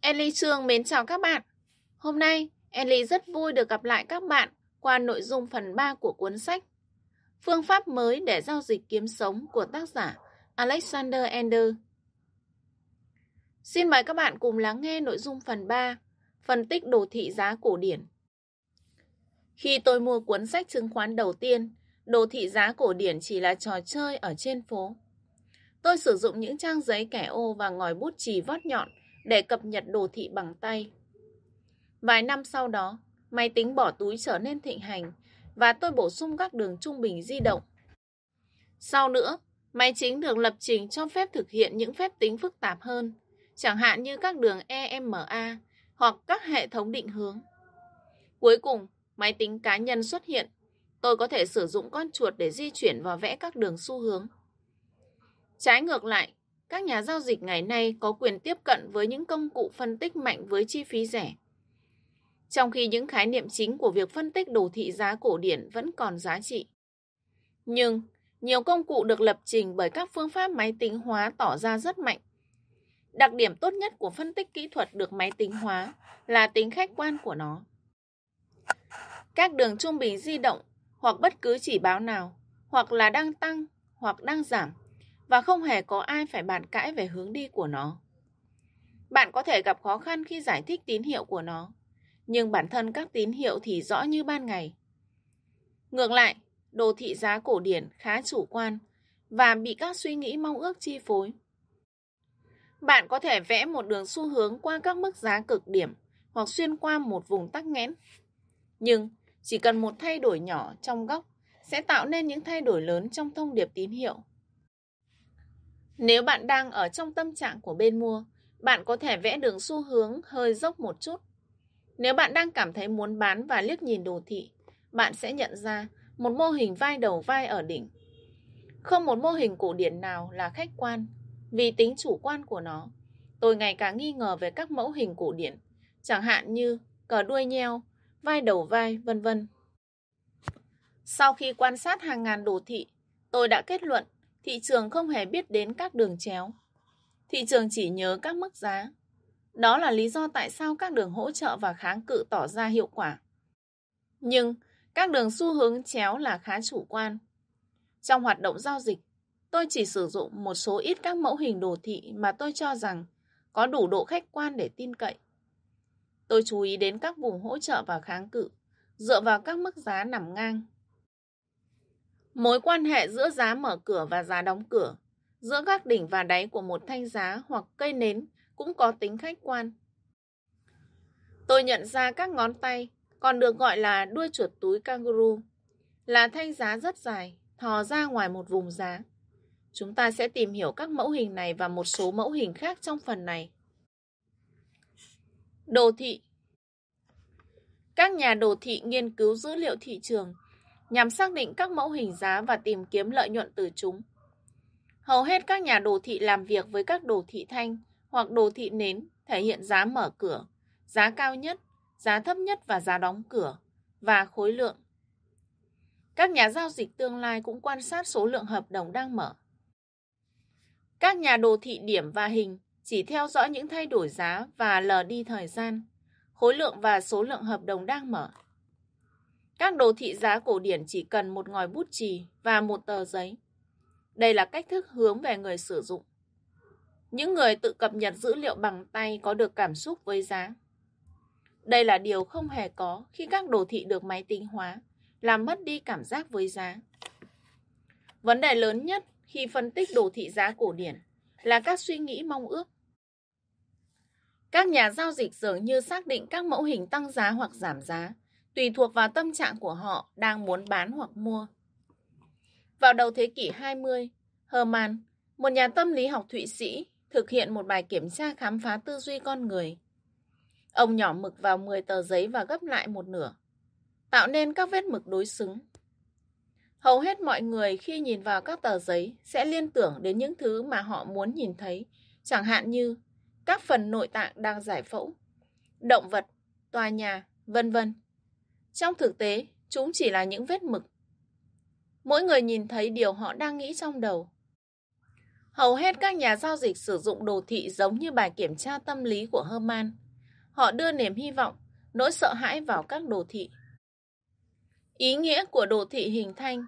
Ellie Trương mến chào các bạn. Hôm nay, Ellie rất vui được gặp lại các bạn qua nội dung phần 3 của cuốn sách Phương pháp mới để giao dịch kiếm sống của tác giả Alexander Ender. Xin mời các bạn cùng lắng nghe nội dung phần 3, phân tích đồ thị giá cổ điển. Khi tôi mua cuốn sách chứng khoán đầu tiên, đồ thị giá cổ điển chỉ là trò chơi ở trên phố. Tôi sử dụng những trang giấy kẻ ô và ngòi bút chì vót nhọn để cập nhật đồ thị bằng tay. Vài năm sau đó, máy tính bỏ túi trở nên thịnh hành và tôi bổ sung các đường trung bình di động. Sau nữa, máy chính được lập trình cho phép thực hiện những phép tính phức tạp hơn, chẳng hạn như các đường EMA hoặc các hệ thống định hướng. Cuối cùng, máy tính cá nhân xuất hiện. Tôi có thể sử dụng con chuột để di chuyển và vẽ các đường xu hướng. Trái ngược lại, các nhà giao dịch ngày nay có quyền tiếp cận với những công cụ phân tích mạnh với chi phí rẻ. Trong khi những khái niệm chính của việc phân tích đồ thị giá cổ điển vẫn còn giá trị. Nhưng, nhiều công cụ được lập trình bởi các phương pháp máy tính hóa tỏ ra rất mạnh. Đặc điểm tốt nhất của phân tích kỹ thuật được máy tính hóa là tính khách quan của nó. Các đường trung bình di động hoặc bất cứ chỉ báo nào, hoặc là đang tăng hoặc đang giảm, và không hề có ai phải bàn cãi về hướng đi của nó. Bạn có thể gặp khó khăn khi giải thích tín hiệu của nó, nhưng bản thân các tín hiệu thì rõ như ban ngày. Ngược lại, đồ thị giá cổ điển khá chủ quan và bị các suy nghĩ mong ước chi phối. Bạn có thể vẽ một đường xu hướng qua các mức giá cực điểm hoặc xuyên qua một vùng tắc nghẽn. Nhưng chỉ cần một thay đổi nhỏ trong góc sẽ tạo nên những thay đổi lớn trong thông điệp tín hiệu. Nếu bạn đang ở trong tâm trạng của bên mua, bạn có thể vẽ đường xu hướng hơi dốc một chút. Nếu bạn đang cảm thấy muốn bán và liếc nhìn đồ thị, bạn sẽ nhận ra một mô hình vai đầu vai ở đỉnh. Không một mô hình cổ điển nào là khách quan, vì tính chủ quan của nó. Tôi ngày càng nghi ngờ về các mẫu hình cổ điển, chẳng hạn như cờ đuôi nheo, vai đầu vai, vân vân. Sau khi quan sát hàng ngàn đồ thị, tôi đã kết luận thị trường không hề biết đến các đường chéo. Thị trường chỉ nhớ các mức giá. Đó là lý do tại sao các đường hỗ trợ và kháng cự tỏ ra hiệu quả. Nhưng các đường xu hướng chéo là khá chủ quan. Trong hoạt động giao dịch, tôi chỉ sử dụng một số ít các mẫu hình đồ thị mà tôi cho rằng có đủ độ khách quan để tin cậy. Tôi chú ý đến các vùng hỗ trợ và kháng cự, dựa vào các mức giá nằm ngang. Mối quan hệ giữa giá mở cửa và giá đóng cửa, giữa các đỉnh và đáy của một thanh giá hoặc cây nến cũng có tính khách quan. Tôi nhận ra các ngón tay, còn được gọi là đuôi chuột túi kangaroo, là thanh giá rất dài, thò ra ngoài một vùng giá. Chúng ta sẽ tìm hiểu các mẫu hình này và một số mẫu hình khác trong phần này. Đồ thị Các nhà đồ thị nghiên cứu dữ liệu thị trường nhằm xác định các mẫu hình giá và tìm kiếm lợi nhuận từ chúng. Hầu hết các nhà đồ thị làm việc với các đồ thị thanh hoặc đồ thị nến thể hiện giá mở cửa, giá cao nhất, giá thấp nhất và giá đóng cửa, và khối lượng. Các nhà giao dịch tương lai cũng quan sát số lượng hợp đồng đang mở. Các nhà đồ thị điểm và hình chỉ theo dõi những thay đổi giá và lờ đi thời gian, khối lượng và số lượng hợp đồng đang mở. Các đồ thị giá cổ điển chỉ cần một ngòi bút chì và một tờ giấy. Đây là cách thức hướng về người sử dụng. Những người tự cập nhật dữ liệu bằng tay có được cảm xúc với giá. Đây là điều không hề có khi các đồ thị được máy tính hóa, làm mất đi cảm giác với giá. Vấn đề lớn nhất khi phân tích đồ thị giá cổ điển là các suy nghĩ mong ước. Các nhà giao dịch dường như xác định các mẫu hình tăng giá hoặc giảm giá tùy thuộc vào tâm trạng của họ đang muốn bán hoặc mua. Vào đầu thế kỷ 20, Hermann, một nhà tâm lý học Thụy Sĩ, thực hiện một bài kiểm tra khám phá tư duy con người. Ông nhỏ mực vào 10 tờ giấy và gấp lại một nửa, tạo nên các vết mực đối xứng. Hầu hết mọi người khi nhìn vào các tờ giấy sẽ liên tưởng đến những thứ mà họ muốn nhìn thấy, chẳng hạn như các phần nội tạng đang giải phẫu, động vật, tòa nhà, vân vân. Trong thực tế, chúng chỉ là những vết mực. Mỗi người nhìn thấy điều họ đang nghĩ trong đầu. Hầu hết các nhà giao dịch sử dụng đồ thị giống như bài kiểm tra tâm lý của Herman. Họ đưa niềm hy vọng, nỗi sợ hãi vào các đồ thị. Ý nghĩa của đồ thị hình thanh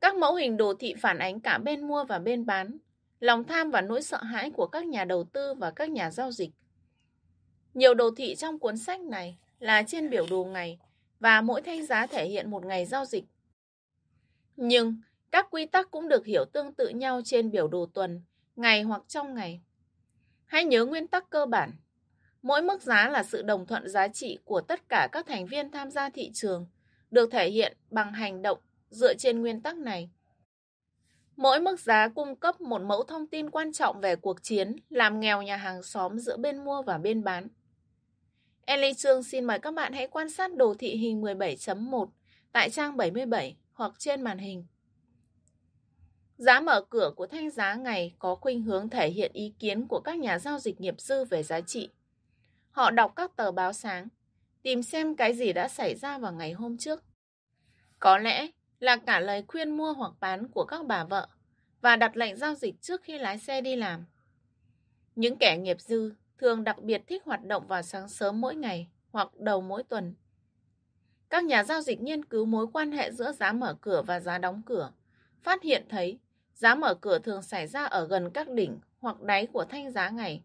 Các mẫu hình đồ thị phản ánh cả bên mua và bên bán, lòng tham và nỗi sợ hãi của các nhà đầu tư và các nhà giao dịch. Nhiều đồ thị trong cuốn sách này là trên biểu đồ ngày và mỗi thanh giá thể hiện một ngày giao dịch. Nhưng các quy tắc cũng được hiểu tương tự nhau trên biểu đồ tuần, ngày hoặc trong ngày. Hãy nhớ nguyên tắc cơ bản. Mỗi mức giá là sự đồng thuận giá trị của tất cả các thành viên tham gia thị trường, được thể hiện bằng hành động dựa trên nguyên tắc này. Mỗi mức giá cung cấp một mẫu thông tin quan trọng về cuộc chiến làm nghèo nhà hàng xóm giữa bên mua và bên bán. Ellie Trương xin mời các bạn hãy quan sát đồ thị hình 17.1 tại trang 77 hoặc trên màn hình. Giá mở cửa của thanh giá ngày có khuynh hướng thể hiện ý kiến của các nhà giao dịch nghiệp dư về giá trị. Họ đọc các tờ báo sáng, tìm xem cái gì đã xảy ra vào ngày hôm trước. Có lẽ là cả lời khuyên mua hoặc bán của các bà vợ và đặt lệnh giao dịch trước khi lái xe đi làm. Những kẻ nghiệp dư thường đặc biệt thích hoạt động vào sáng sớm mỗi ngày hoặc đầu mỗi tuần. Các nhà giao dịch nghiên cứu mối quan hệ giữa giá mở cửa và giá đóng cửa, phát hiện thấy giá mở cửa thường xảy ra ở gần các đỉnh hoặc đáy của thanh giá ngày.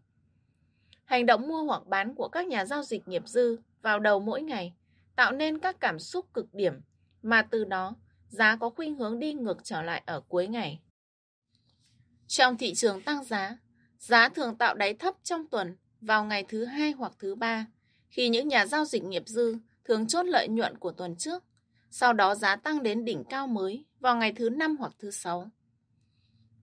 Hành động mua hoặc bán của các nhà giao dịch nghiệp dư vào đầu mỗi ngày tạo nên các cảm xúc cực điểm mà từ đó giá có khuynh hướng đi ngược trở lại ở cuối ngày. Trong thị trường tăng giá, giá thường tạo đáy thấp trong tuần vào ngày thứ hai hoặc thứ ba khi những nhà giao dịch nghiệp dư thường chốt lợi nhuận của tuần trước. Sau đó giá tăng đến đỉnh cao mới vào ngày thứ năm hoặc thứ sáu.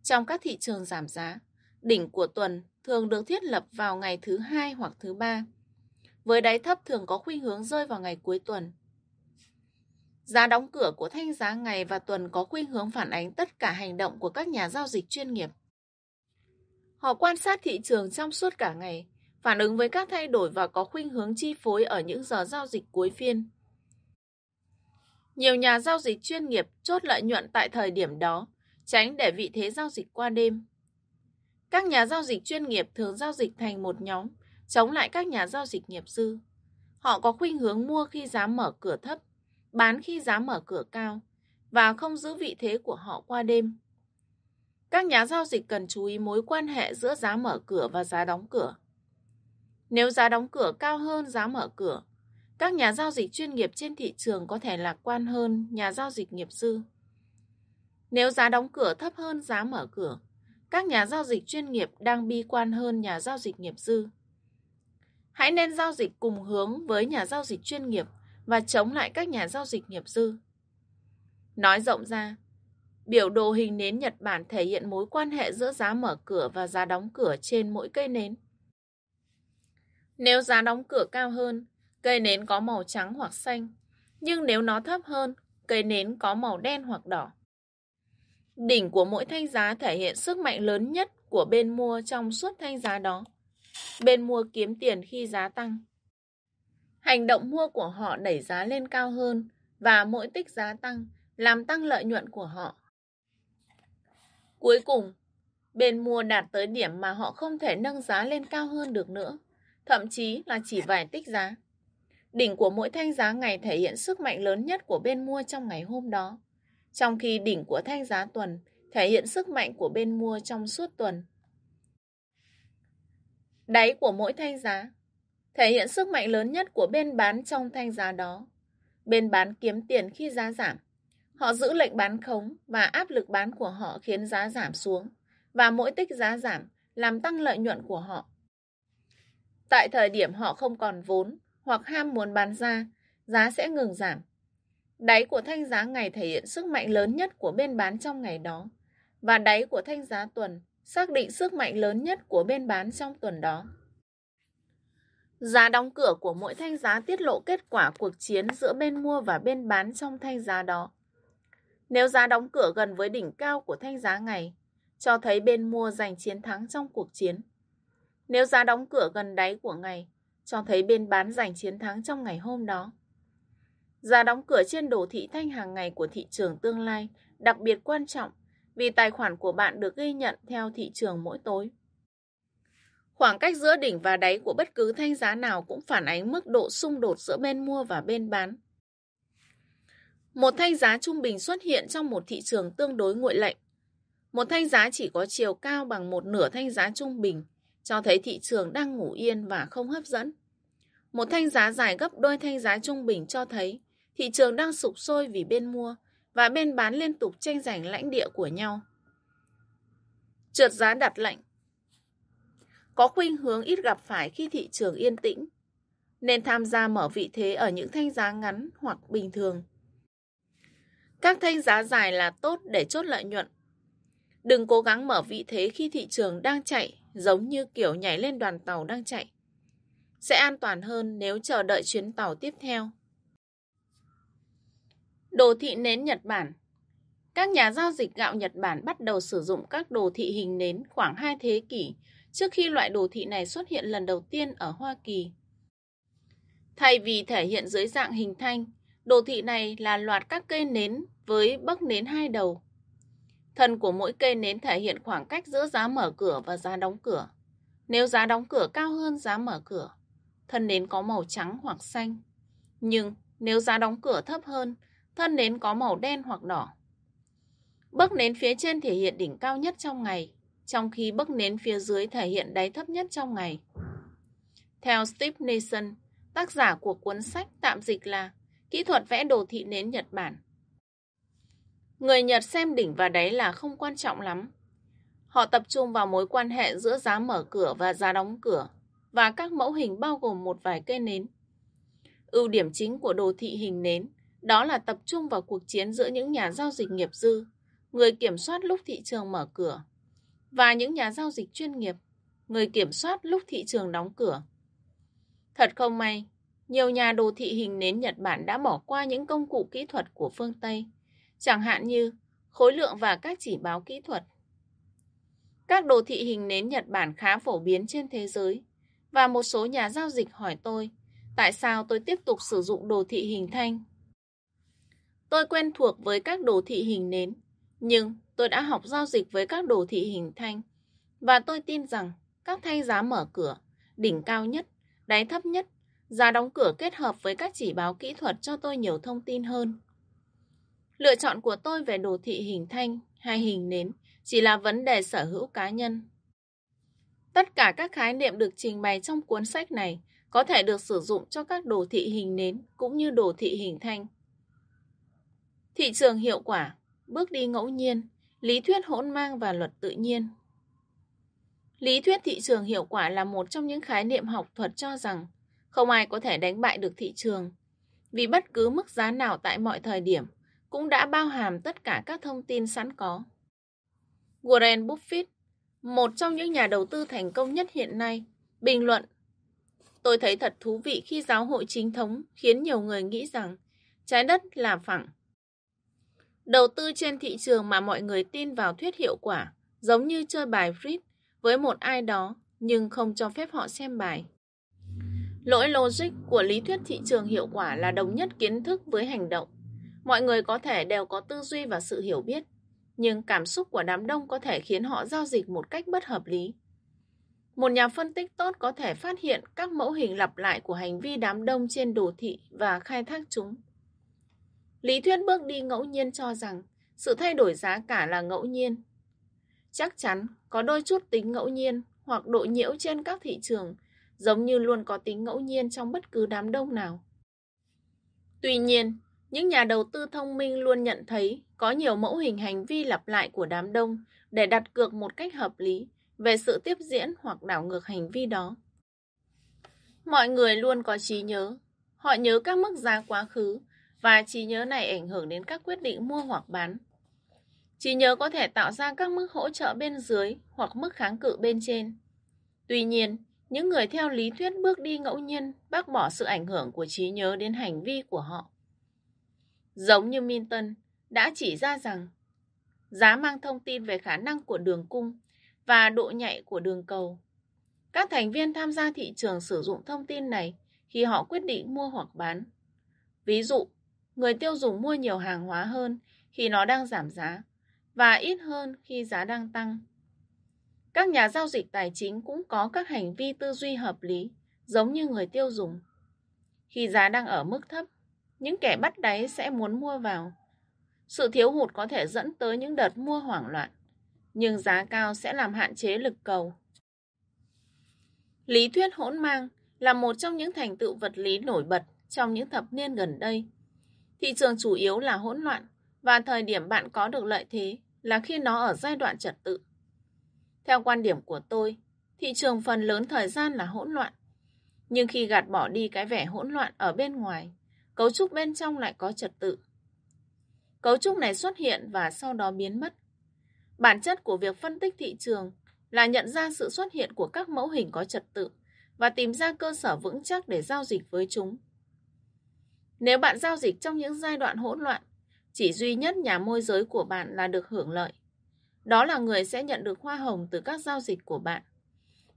Trong các thị trường giảm giá, đỉnh của tuần thường được thiết lập vào ngày thứ hai hoặc thứ ba. Với đáy thấp thường có khuynh hướng rơi vào ngày cuối tuần. Giá đóng cửa của thanh giá ngày và tuần có khuynh hướng phản ánh tất cả hành động của các nhà giao dịch chuyên nghiệp. Họ quan sát thị trường trong suốt cả ngày, phản ứng với các thay đổi và có khuynh hướng chi phối ở những giờ giao dịch cuối phiên. Nhiều nhà giao dịch chuyên nghiệp chốt lợi nhuận tại thời điểm đó, tránh để vị thế giao dịch qua đêm. Các nhà giao dịch chuyên nghiệp thường giao dịch thành một nhóm, chống lại các nhà giao dịch nghiệp dư. Họ có khuynh hướng mua khi giá mở cửa thấp, bán khi giá mở cửa cao và không giữ vị thế của họ qua đêm. Các nhà giao dịch cần chú ý mối quan hệ giữa giá mở cửa và giá đóng cửa. Nếu giá đóng cửa cao hơn giá mở cửa, các nhà giao dịch chuyên nghiệp trên thị trường có thể lạc quan hơn nhà giao dịch nghiệp dư. Nếu giá đóng cửa thấp hơn giá mở cửa, các nhà giao dịch chuyên nghiệp đang bi quan hơn nhà giao dịch nghiệp dư. Hãy nên giao dịch cùng hướng với nhà giao dịch chuyên nghiệp và chống lại các nhà giao dịch nghiệp dư. Nói rộng ra, biểu đồ hình nến Nhật Bản thể hiện mối quan hệ giữa giá mở cửa và giá đóng cửa trên mỗi cây nến. Nếu giá đóng cửa cao hơn, cây nến có màu trắng hoặc xanh, nhưng nếu nó thấp hơn, cây nến có màu đen hoặc đỏ. Đỉnh của mỗi thanh giá thể hiện sức mạnh lớn nhất của bên mua trong suốt thanh giá đó. Bên mua kiếm tiền khi giá tăng. Hành động mua của họ đẩy giá lên cao hơn và mỗi tích giá tăng làm tăng lợi nhuận của họ. Cuối cùng, bên mua đạt tới điểm mà họ không thể nâng giá lên cao hơn được nữa, thậm chí là chỉ vài tích giá. Đỉnh của mỗi thanh giá ngày thể hiện sức mạnh lớn nhất của bên mua trong ngày hôm đó, trong khi đỉnh của thanh giá tuần thể hiện sức mạnh của bên mua trong suốt tuần. Đáy của mỗi thanh giá thể hiện sức mạnh lớn nhất của bên bán trong thanh giá đó. Bên bán kiếm tiền khi giá giảm. Họ giữ lệnh bán khống và áp lực bán của họ khiến giá giảm xuống và mỗi tích giá giảm làm tăng lợi nhuận của họ. Tại thời điểm họ không còn vốn hoặc ham muốn bán ra, giá sẽ ngừng giảm. Đáy của thanh giá ngày thể hiện sức mạnh lớn nhất của bên bán trong ngày đó và đáy của thanh giá tuần xác định sức mạnh lớn nhất của bên bán trong tuần đó. Giá đóng cửa của mỗi thanh giá tiết lộ kết quả cuộc chiến giữa bên mua và bên bán trong thanh giá đó. Nếu giá đóng cửa gần với đỉnh cao của thanh giá ngày, cho thấy bên mua giành chiến thắng trong cuộc chiến. Nếu giá đóng cửa gần đáy của ngày, cho thấy bên bán giành chiến thắng trong ngày hôm đó. Giá đóng cửa trên đồ thị thanh hàng ngày của thị trường tương lai đặc biệt quan trọng vì tài khoản của bạn được ghi nhận theo thị trường mỗi tối. Khoảng cách giữa đỉnh và đáy của bất cứ thanh giá nào cũng phản ánh mức độ xung đột giữa bên mua và bên bán. Một thanh giá trung bình xuất hiện trong một thị trường tương đối nguội lạnh. Một thanh giá chỉ có chiều cao bằng một nửa thanh giá trung bình, cho thấy thị trường đang ngủ yên và không hấp dẫn. Một thanh giá dài gấp đôi thanh giá trung bình cho thấy thị trường đang sụp sôi vì bên mua và bên bán liên tục tranh giành lãnh địa của nhau. Trượt giá đặt lệnh Có khuynh hướng ít gặp phải khi thị trường yên tĩnh, nên tham gia mở vị thế ở những thanh giá ngắn hoặc bình thường. Các thanh giá dài là tốt để chốt lợi nhuận. Đừng cố gắng mở vị thế khi thị trường đang chạy, giống như kiểu nhảy lên đoàn tàu đang chạy. Sẽ an toàn hơn nếu chờ đợi chuyến tàu tiếp theo. Đồ thị nến Nhật Bản Các nhà giao dịch gạo Nhật Bản bắt đầu sử dụng các đồ thị hình nến khoảng 2 thế kỷ trước khi loại đồ thị này xuất hiện lần đầu tiên ở Hoa Kỳ. Thay vì thể hiện dưới dạng hình thanh, đồ thị này là loạt các cây nến với bấc nến hai đầu. Thân của mỗi cây nến thể hiện khoảng cách giữa giá mở cửa và giá đóng cửa. Nếu giá đóng cửa cao hơn giá mở cửa, thân nến có màu trắng hoặc xanh. Nhưng nếu giá đóng cửa thấp hơn, thân nến có màu đen hoặc đỏ. Bấc nến phía trên thể hiện đỉnh cao nhất trong ngày, trong khi bấc nến phía dưới thể hiện đáy thấp nhất trong ngày. Theo Steve Nason, tác giả của cuốn sách tạm dịch là Kỹ thuật vẽ đồ thị nến Nhật Bản. Người Nhật xem đỉnh và đáy là không quan trọng lắm. Họ tập trung vào mối quan hệ giữa giá mở cửa và giá đóng cửa và các mẫu hình bao gồm một vài cây nến. Ưu điểm chính của đồ thị hình nến đó là tập trung vào cuộc chiến giữa những nhà giao dịch nghiệp dư, người kiểm soát lúc thị trường mở cửa, và những nhà giao dịch chuyên nghiệp, người kiểm soát lúc thị trường đóng cửa. Thật không may, nhiều nhà đồ thị hình nến Nhật Bản đã bỏ qua những công cụ kỹ thuật của phương Tây, chẳng hạn như khối lượng và các chỉ báo kỹ thuật. Các đồ thị hình nến Nhật Bản khá phổ biến trên thế giới, và một số nhà giao dịch hỏi tôi tại sao tôi tiếp tục sử dụng đồ thị hình thanh Tôi quen thuộc với các đồ thị hình nến, nhưng tôi đã học giao dịch với các đồ thị hình thanh. Và tôi tin rằng các thanh giá mở cửa, đỉnh cao nhất, đáy thấp nhất, giá đóng cửa kết hợp với các chỉ báo kỹ thuật cho tôi nhiều thông tin hơn. Lựa chọn của tôi về đồ thị hình thanh hay hình nến chỉ là vấn đề sở hữu cá nhân. Tất cả các khái niệm được trình bày trong cuốn sách này có thể được sử dụng cho các đồ thị hình nến cũng như đồ thị hình thanh. Thị trường hiệu quả, bước đi ngẫu nhiên, lý thuyết hỗn mang và luật tự nhiên. Lý thuyết thị trường hiệu quả là một trong những khái niệm học thuật cho rằng không ai có thể đánh bại được thị trường, vì bất cứ mức giá nào tại mọi thời điểm cũng đã bao hàm tất cả các thông tin sẵn có. Warren Buffett, một trong những nhà đầu tư thành công nhất hiện nay, bình luận Tôi thấy thật thú vị khi giáo hội chính thống khiến nhiều người nghĩ rằng trái đất là phẳng Đầu tư trên thị trường mà mọi người tin vào thuyết hiệu quả, giống như chơi bài Frit với một ai đó nhưng không cho phép họ xem bài. Lỗi logic của lý thuyết thị trường hiệu quả là đồng nhất kiến thức với hành động. Mọi người có thể đều có tư duy và sự hiểu biết, nhưng cảm xúc của đám đông có thể khiến họ giao dịch một cách bất hợp lý. Một nhà phân tích tốt có thể phát hiện các mẫu hình lặp lại của hành vi đám đông trên đồ thị và khai thác chúng. Lý thuyết bước đi ngẫu nhiên cho rằng sự thay đổi giá cả là ngẫu nhiên. Chắc chắn có đôi chút tính ngẫu nhiên hoặc độ nhiễu trên các thị trường, giống như luôn có tính ngẫu nhiên trong bất cứ đám đông nào. Tuy nhiên, những nhà đầu tư thông minh luôn nhận thấy có nhiều mẫu hình hành vi lặp lại của đám đông để đặt cược một cách hợp lý về sự tiếp diễn hoặc đảo ngược hành vi đó. Mọi người luôn có trí nhớ. Họ nhớ các mức giá quá khứ và trí nhớ này ảnh hưởng đến các quyết định mua hoặc bán. Trí nhớ có thể tạo ra các mức hỗ trợ bên dưới hoặc mức kháng cự bên trên. Tuy nhiên, những người theo lý thuyết bước đi ngẫu nhiên bác bỏ sự ảnh hưởng của trí nhớ đến hành vi của họ. Giống như Minton đã chỉ ra rằng giá mang thông tin về khả năng của đường cung và độ nhạy của đường cầu. Các thành viên tham gia thị trường sử dụng thông tin này khi họ quyết định mua hoặc bán. Ví dụ, người tiêu dùng mua nhiều hàng hóa hơn khi nó đang giảm giá, và ít hơn khi giá đang tăng. Các nhà giao dịch tài chính cũng có các hành vi tư duy hợp lý, giống như người tiêu dùng. Khi giá đang ở mức thấp, những kẻ bắt đáy sẽ muốn mua vào. Sự thiếu hụt có thể dẫn tới những đợt mua hoảng loạn, nhưng giá cao sẽ làm hạn chế lực cầu. Lý thuyết hỗn mang là một trong những thành tựu vật lý nổi bật trong những thập niên gần đây. Thị trường chủ yếu là hỗn loạn và thời điểm bạn có được lợi thế là khi nó ở giai đoạn trật tự. Theo quan điểm của tôi, thị trường phần lớn thời gian là hỗn loạn. Nhưng khi gạt bỏ đi cái vẻ hỗn loạn ở bên ngoài, cấu trúc bên trong lại có trật tự. Cấu trúc này xuất hiện và sau đó biến mất. Bản chất của việc phân tích thị trường là nhận ra sự xuất hiện của các mẫu hình có trật tự và tìm ra cơ sở vững chắc để giao dịch với chúng. Nếu bạn giao dịch trong những giai đoạn hỗn loạn, chỉ duy nhất nhà môi giới của bạn là được hưởng lợi. Đó là người sẽ nhận được hoa hồng từ các giao dịch của bạn.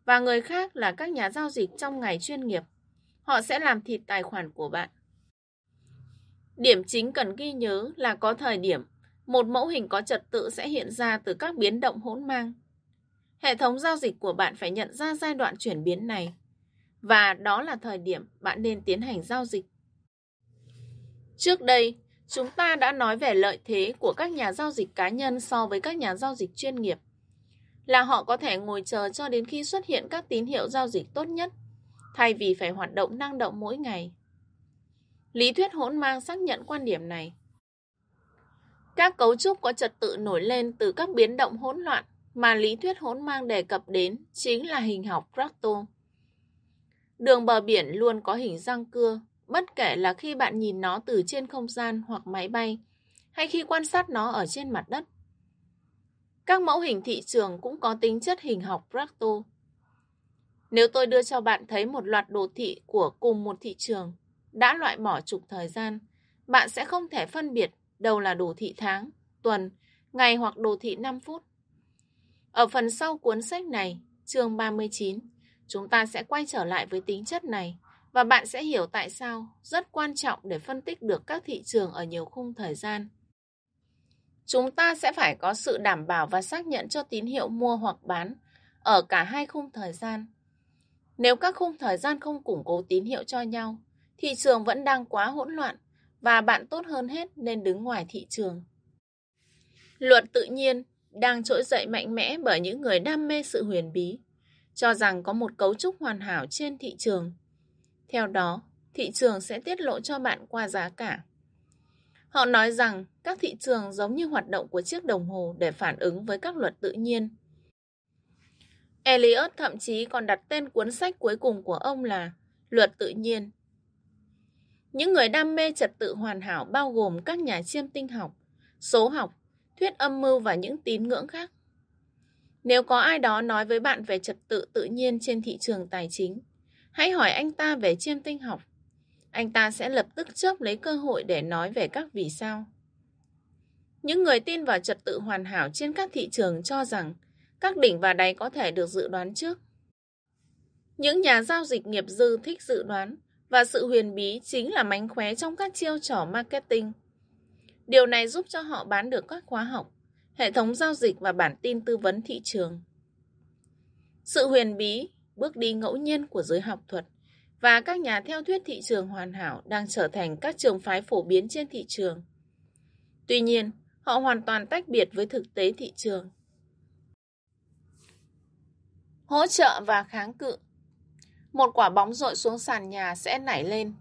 Và người khác là các nhà giao dịch trong ngày chuyên nghiệp. Họ sẽ làm thịt tài khoản của bạn. Điểm chính cần ghi nhớ là có thời điểm một mẫu hình có trật tự sẽ hiện ra từ các biến động hỗn mang. Hệ thống giao dịch của bạn phải nhận ra giai đoạn chuyển biến này và đó là thời điểm bạn nên tiến hành giao dịch. Trước đây, chúng ta đã nói về lợi thế của các nhà giao dịch cá nhân so với các nhà giao dịch chuyên nghiệp. Là họ có thể ngồi chờ cho đến khi xuất hiện các tín hiệu giao dịch tốt nhất, thay vì phải hoạt động năng động mỗi ngày. Lý thuyết hỗn mang xác nhận quan điểm này. Các cấu trúc có trật tự nổi lên từ các biến động hỗn loạn mà lý thuyết hỗn mang đề cập đến chính là hình học fractal. Đường bờ biển luôn có hình răng cưa, bất kể là khi bạn nhìn nó từ trên không gian hoặc máy bay, hay khi quan sát nó ở trên mặt đất. Các mẫu hình thị trường cũng có tính chất hình học fractal. Nếu tôi đưa cho bạn thấy một loạt đồ thị của cùng một thị trường, đã loại bỏ trục thời gian, bạn sẽ không thể phân biệt đâu là đồ thị tháng, tuần, ngày hoặc đồ thị 5 phút. Ở phần sau cuốn sách này, chương 39, chúng ta sẽ quay trở lại với tính chất này và bạn sẽ hiểu tại sao rất quan trọng để phân tích được các thị trường ở nhiều khung thời gian. Chúng ta sẽ phải có sự đảm bảo và xác nhận cho tín hiệu mua hoặc bán ở cả hai khung thời gian. Nếu các khung thời gian không củng cố tín hiệu cho nhau, thị trường vẫn đang quá hỗn loạn và bạn tốt hơn hết nên đứng ngoài thị trường. Luật tự nhiên đang trỗi dậy mạnh mẽ bởi những người đam mê sự huyền bí, cho rằng có một cấu trúc hoàn hảo trên thị trường. Theo đó, thị trường sẽ tiết lộ cho bạn qua giá cả. Họ nói rằng các thị trường giống như hoạt động của chiếc đồng hồ để phản ứng với các luật tự nhiên. Eliot thậm chí còn đặt tên cuốn sách cuối cùng của ông là Luật tự nhiên. Những người đam mê trật tự hoàn hảo bao gồm các nhà chiêm tinh học, số học, thuyết âm mưu và những tín ngưỡng khác. Nếu có ai đó nói với bạn về trật tự tự nhiên trên thị trường tài chính, hãy hỏi anh ta về chiêm tinh học. Anh ta sẽ lập tức chớp lấy cơ hội để nói về các vì sao. Những người tin vào trật tự hoàn hảo trên các thị trường cho rằng các đỉnh và đáy có thể được dự đoán trước. Những nhà giao dịch nghiệp dư thích dự đoán và sự huyền bí chính là mánh khóe trong các chiêu trò marketing. Điều này giúp cho họ bán được các khóa học, hệ thống giao dịch và bản tin tư vấn thị trường. Sự huyền bí, bước đi ngẫu nhiên của giới học thuật và các nhà theo thuyết thị trường hoàn hảo đang trở thành các trường phái phổ biến trên thị trường. Tuy nhiên, họ hoàn toàn tách biệt với thực tế thị trường. Hỗ trợ và kháng cự một quả bóng rội xuống sàn nhà sẽ nảy lên.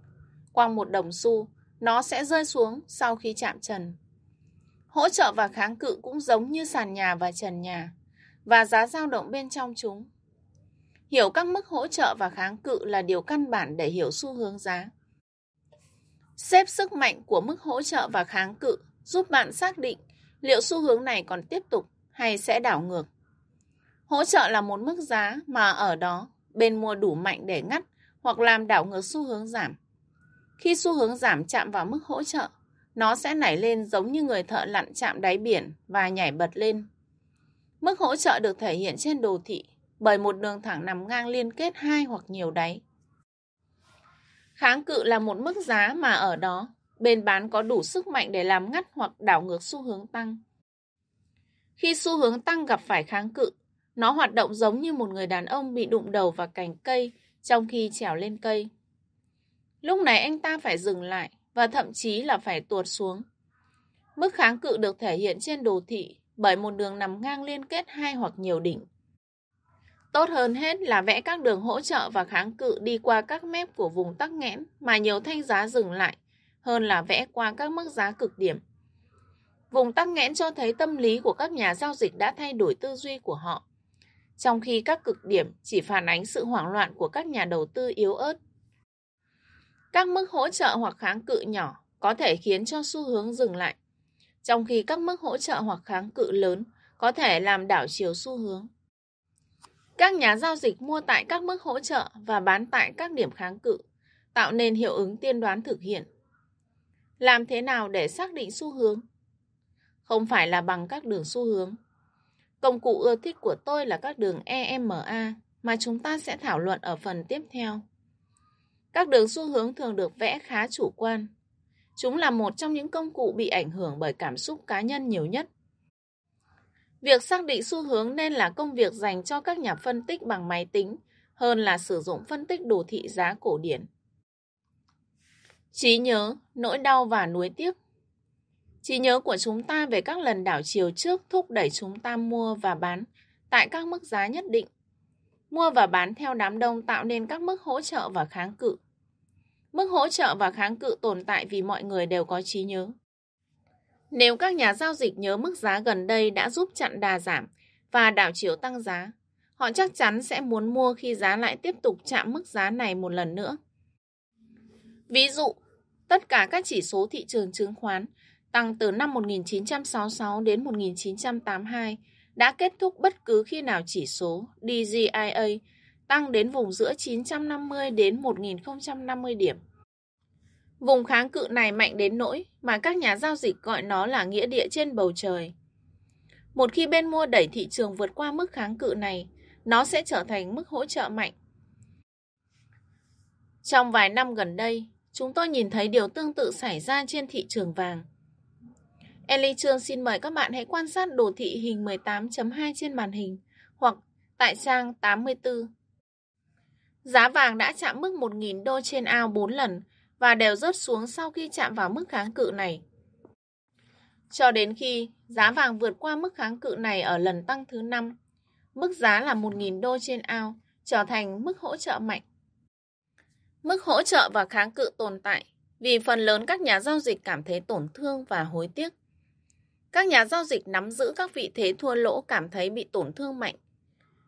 Quăng một đồng xu, nó sẽ rơi xuống sau khi chạm trần. Hỗ trợ và kháng cự cũng giống như sàn nhà và trần nhà, và giá dao động bên trong chúng. Hiểu các mức hỗ trợ và kháng cự là điều căn bản để hiểu xu hướng giá. Xếp sức mạnh của mức hỗ trợ và kháng cự giúp bạn xác định liệu xu hướng này còn tiếp tục hay sẽ đảo ngược. Hỗ trợ là một mức giá mà ở đó bên mua đủ mạnh để ngắt hoặc làm đảo ngược xu hướng giảm. Khi xu hướng giảm chạm vào mức hỗ trợ, nó sẽ nảy lên giống như người thợ lặn chạm đáy biển và nhảy bật lên. Mức hỗ trợ được thể hiện trên đồ thị bởi một đường thẳng nằm ngang liên kết hai hoặc nhiều đáy. Kháng cự là một mức giá mà ở đó, bên bán có đủ sức mạnh để làm ngắt hoặc đảo ngược xu hướng tăng. Khi xu hướng tăng gặp phải kháng cự, nó hoạt động giống như một người đàn ông bị đụng đầu vào cành cây trong khi trèo lên cây. Lúc này anh ta phải dừng lại và thậm chí là phải tuột xuống. Mức kháng cự được thể hiện trên đồ thị bởi một đường nằm ngang liên kết hai hoặc nhiều đỉnh. Tốt hơn hết là vẽ các đường hỗ trợ và kháng cự đi qua các mép của vùng tắc nghẽn mà nhiều thanh giá dừng lại, hơn là vẽ qua các mức giá cực điểm. Vùng tắc nghẽn cho thấy tâm lý của các nhà giao dịch đã thay đổi tư duy của họ, trong khi các cực điểm chỉ phản ánh sự hoảng loạn của các nhà đầu tư yếu ớt. Các mức hỗ trợ hoặc kháng cự nhỏ có thể khiến cho xu hướng dừng lại, trong khi các mức hỗ trợ hoặc kháng cự lớn có thể làm đảo chiều xu hướng. Các nhà giao dịch mua tại các mức hỗ trợ và bán tại các điểm kháng cự, tạo nên hiệu ứng tiên đoán thực hiện. Làm thế nào để xác định xu hướng? Không phải là bằng các đường xu hướng. Công cụ ưa thích của tôi là các đường EMA mà chúng ta sẽ thảo luận ở phần tiếp theo. Các đường xu hướng thường được vẽ khá chủ quan. Chúng là một trong những công cụ bị ảnh hưởng bởi cảm xúc cá nhân nhiều nhất. Việc xác định xu hướng nên là công việc dành cho các nhà phân tích bằng máy tính hơn là sử dụng phân tích đồ thị giá cổ điển. Trí nhớ, nỗi đau và nuối tiếc Trí nhớ của chúng ta về các lần đảo chiều trước thúc đẩy chúng ta mua và bán tại các mức giá nhất định. Mua và bán theo đám đông tạo nên các mức hỗ trợ và kháng cự. Mức hỗ trợ và kháng cự tồn tại vì mọi người đều có trí nhớ. Nếu các nhà giao dịch nhớ mức giá gần đây đã giúp chặn đà giảm và đảo chiều tăng giá, họ chắc chắn sẽ muốn mua khi giá lại tiếp tục chạm mức giá này một lần nữa. Ví dụ, tất cả các chỉ số thị trường chứng khoán tăng từ năm 1966 đến 1982 đã kết thúc bất cứ khi nào chỉ số DJIA tăng đến vùng giữa 950 đến 1050 điểm. Vùng kháng cự này mạnh đến nỗi mà các nhà giao dịch gọi nó là nghĩa địa trên bầu trời. Một khi bên mua đẩy thị trường vượt qua mức kháng cự này, nó sẽ trở thành mức hỗ trợ mạnh. Trong vài năm gần đây, chúng tôi nhìn thấy điều tương tự xảy ra trên thị trường vàng. Ellie Trương xin mời các bạn hãy quan sát đồ thị hình 18.2 trên màn hình hoặc tại trang 84. Giá vàng đã chạm mức 1.000 đô trên ao 4 lần và đều rớt xuống sau khi chạm vào mức kháng cự này. Cho đến khi giá vàng vượt qua mức kháng cự này ở lần tăng thứ 5, mức giá là 1.000 đô trên ao trở thành mức hỗ trợ mạnh. Mức hỗ trợ và kháng cự tồn tại vì phần lớn các nhà giao dịch cảm thấy tổn thương và hối tiếc. Các nhà giao dịch nắm giữ các vị thế thua lỗ cảm thấy bị tổn thương mạnh.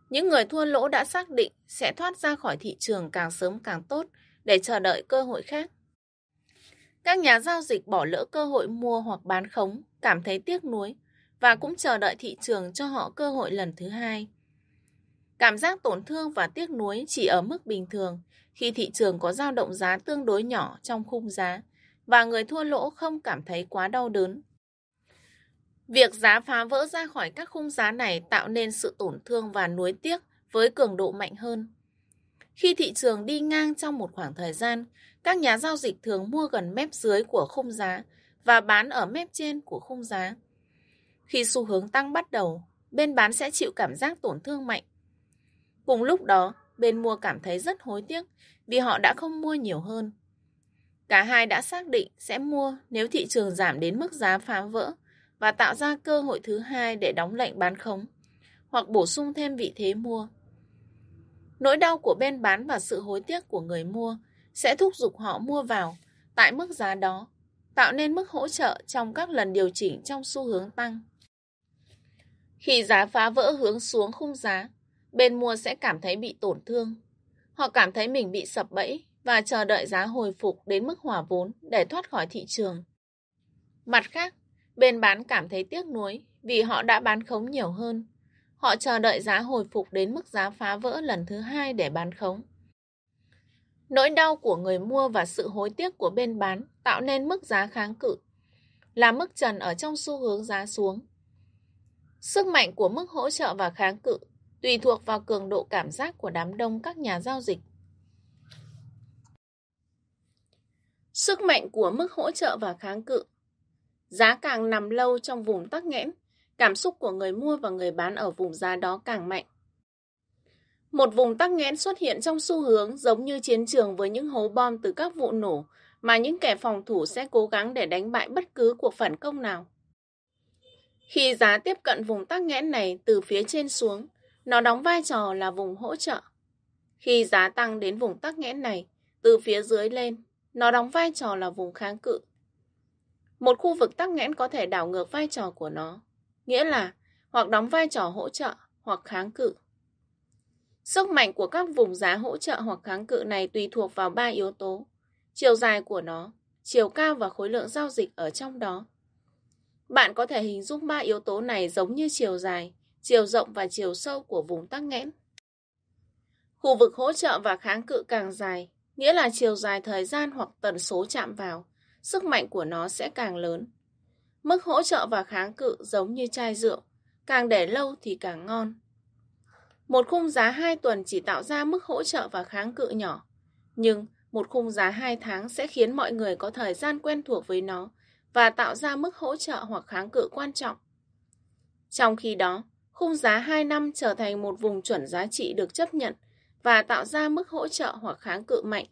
Những người thua lỗ đã xác định sẽ thoát ra khỏi thị trường càng sớm càng tốt để chờ đợi cơ hội khác. Các nhà giao dịch bỏ lỡ cơ hội mua hoặc bán khống, cảm thấy tiếc nuối và cũng chờ đợi thị trường cho họ cơ hội lần thứ hai. Cảm giác tổn thương và tiếc nuối chỉ ở mức bình thường khi thị trường có dao động giá tương đối nhỏ trong khung giá và người thua lỗ không cảm thấy quá đau đớn. Việc giá phá vỡ ra khỏi các khung giá này tạo nên sự tổn thương và nuối tiếc với cường độ mạnh hơn. Khi thị trường đi ngang trong một khoảng thời gian, các nhà giao dịch thường mua gần mép dưới của khung giá và bán ở mép trên của khung giá. Khi xu hướng tăng bắt đầu, bên bán sẽ chịu cảm giác tổn thương mạnh. Cùng lúc đó, bên mua cảm thấy rất hối tiếc vì họ đã không mua nhiều hơn. Cả hai đã xác định sẽ mua nếu thị trường giảm đến mức giá phá vỡ và tạo ra cơ hội thứ hai để đóng lệnh bán khống hoặc bổ sung thêm vị thế mua. Nỗi đau của bên bán và sự hối tiếc của người mua sẽ thúc giục họ mua vào tại mức giá đó, tạo nên mức hỗ trợ trong các lần điều chỉnh trong xu hướng tăng. Khi giá phá vỡ hướng xuống khung giá, bên mua sẽ cảm thấy bị tổn thương. Họ cảm thấy mình bị sập bẫy và chờ đợi giá hồi phục đến mức hòa vốn để thoát khỏi thị trường. Mặt khác, bên bán cảm thấy tiếc nuối vì họ đã bán khống nhiều hơn Họ chờ đợi giá hồi phục đến mức giá phá vỡ lần thứ hai để bán khống. Nỗi đau của người mua và sự hối tiếc của bên bán tạo nên mức giá kháng cự, là mức trần ở trong xu hướng giá xuống. Sức mạnh của mức hỗ trợ và kháng cự tùy thuộc vào cường độ cảm giác của đám đông các nhà giao dịch. Sức mạnh của mức hỗ trợ và kháng cự Giá càng nằm lâu trong vùng tắc nghẽn, cảm xúc của người mua và người bán ở vùng giá đó càng mạnh. Một vùng tắc nghẽn xuất hiện trong xu hướng giống như chiến trường với những hố bom từ các vụ nổ mà những kẻ phòng thủ sẽ cố gắng để đánh bại bất cứ cuộc phản công nào. Khi giá tiếp cận vùng tắc nghẽn này từ phía trên xuống, nó đóng vai trò là vùng hỗ trợ. Khi giá tăng đến vùng tắc nghẽn này, từ phía dưới lên, nó đóng vai trò là vùng kháng cự. Một khu vực tắc nghẽn có thể đảo ngược vai trò của nó, nghĩa là hoặc đóng vai trò hỗ trợ hoặc kháng cự. Sức mạnh của các vùng giá hỗ trợ hoặc kháng cự này tùy thuộc vào ba yếu tố. Chiều dài của nó, chiều cao và khối lượng giao dịch ở trong đó. Bạn có thể hình dung ba yếu tố này giống như chiều dài, chiều rộng và chiều sâu của vùng tắc nghẽn. Khu vực hỗ trợ và kháng cự càng dài, nghĩa là chiều dài thời gian hoặc tần số chạm vào, sức mạnh của nó sẽ càng lớn. Mức hỗ trợ và kháng cự giống như chai rượu, càng để lâu thì càng ngon. Một khung giá 2 tuần chỉ tạo ra mức hỗ trợ và kháng cự nhỏ, nhưng một khung giá 2 tháng sẽ khiến mọi người có thời gian quen thuộc với nó và tạo ra mức hỗ trợ hoặc kháng cự quan trọng. Trong khi đó, khung giá 2 năm trở thành một vùng chuẩn giá trị được chấp nhận và tạo ra mức hỗ trợ hoặc kháng cự mạnh.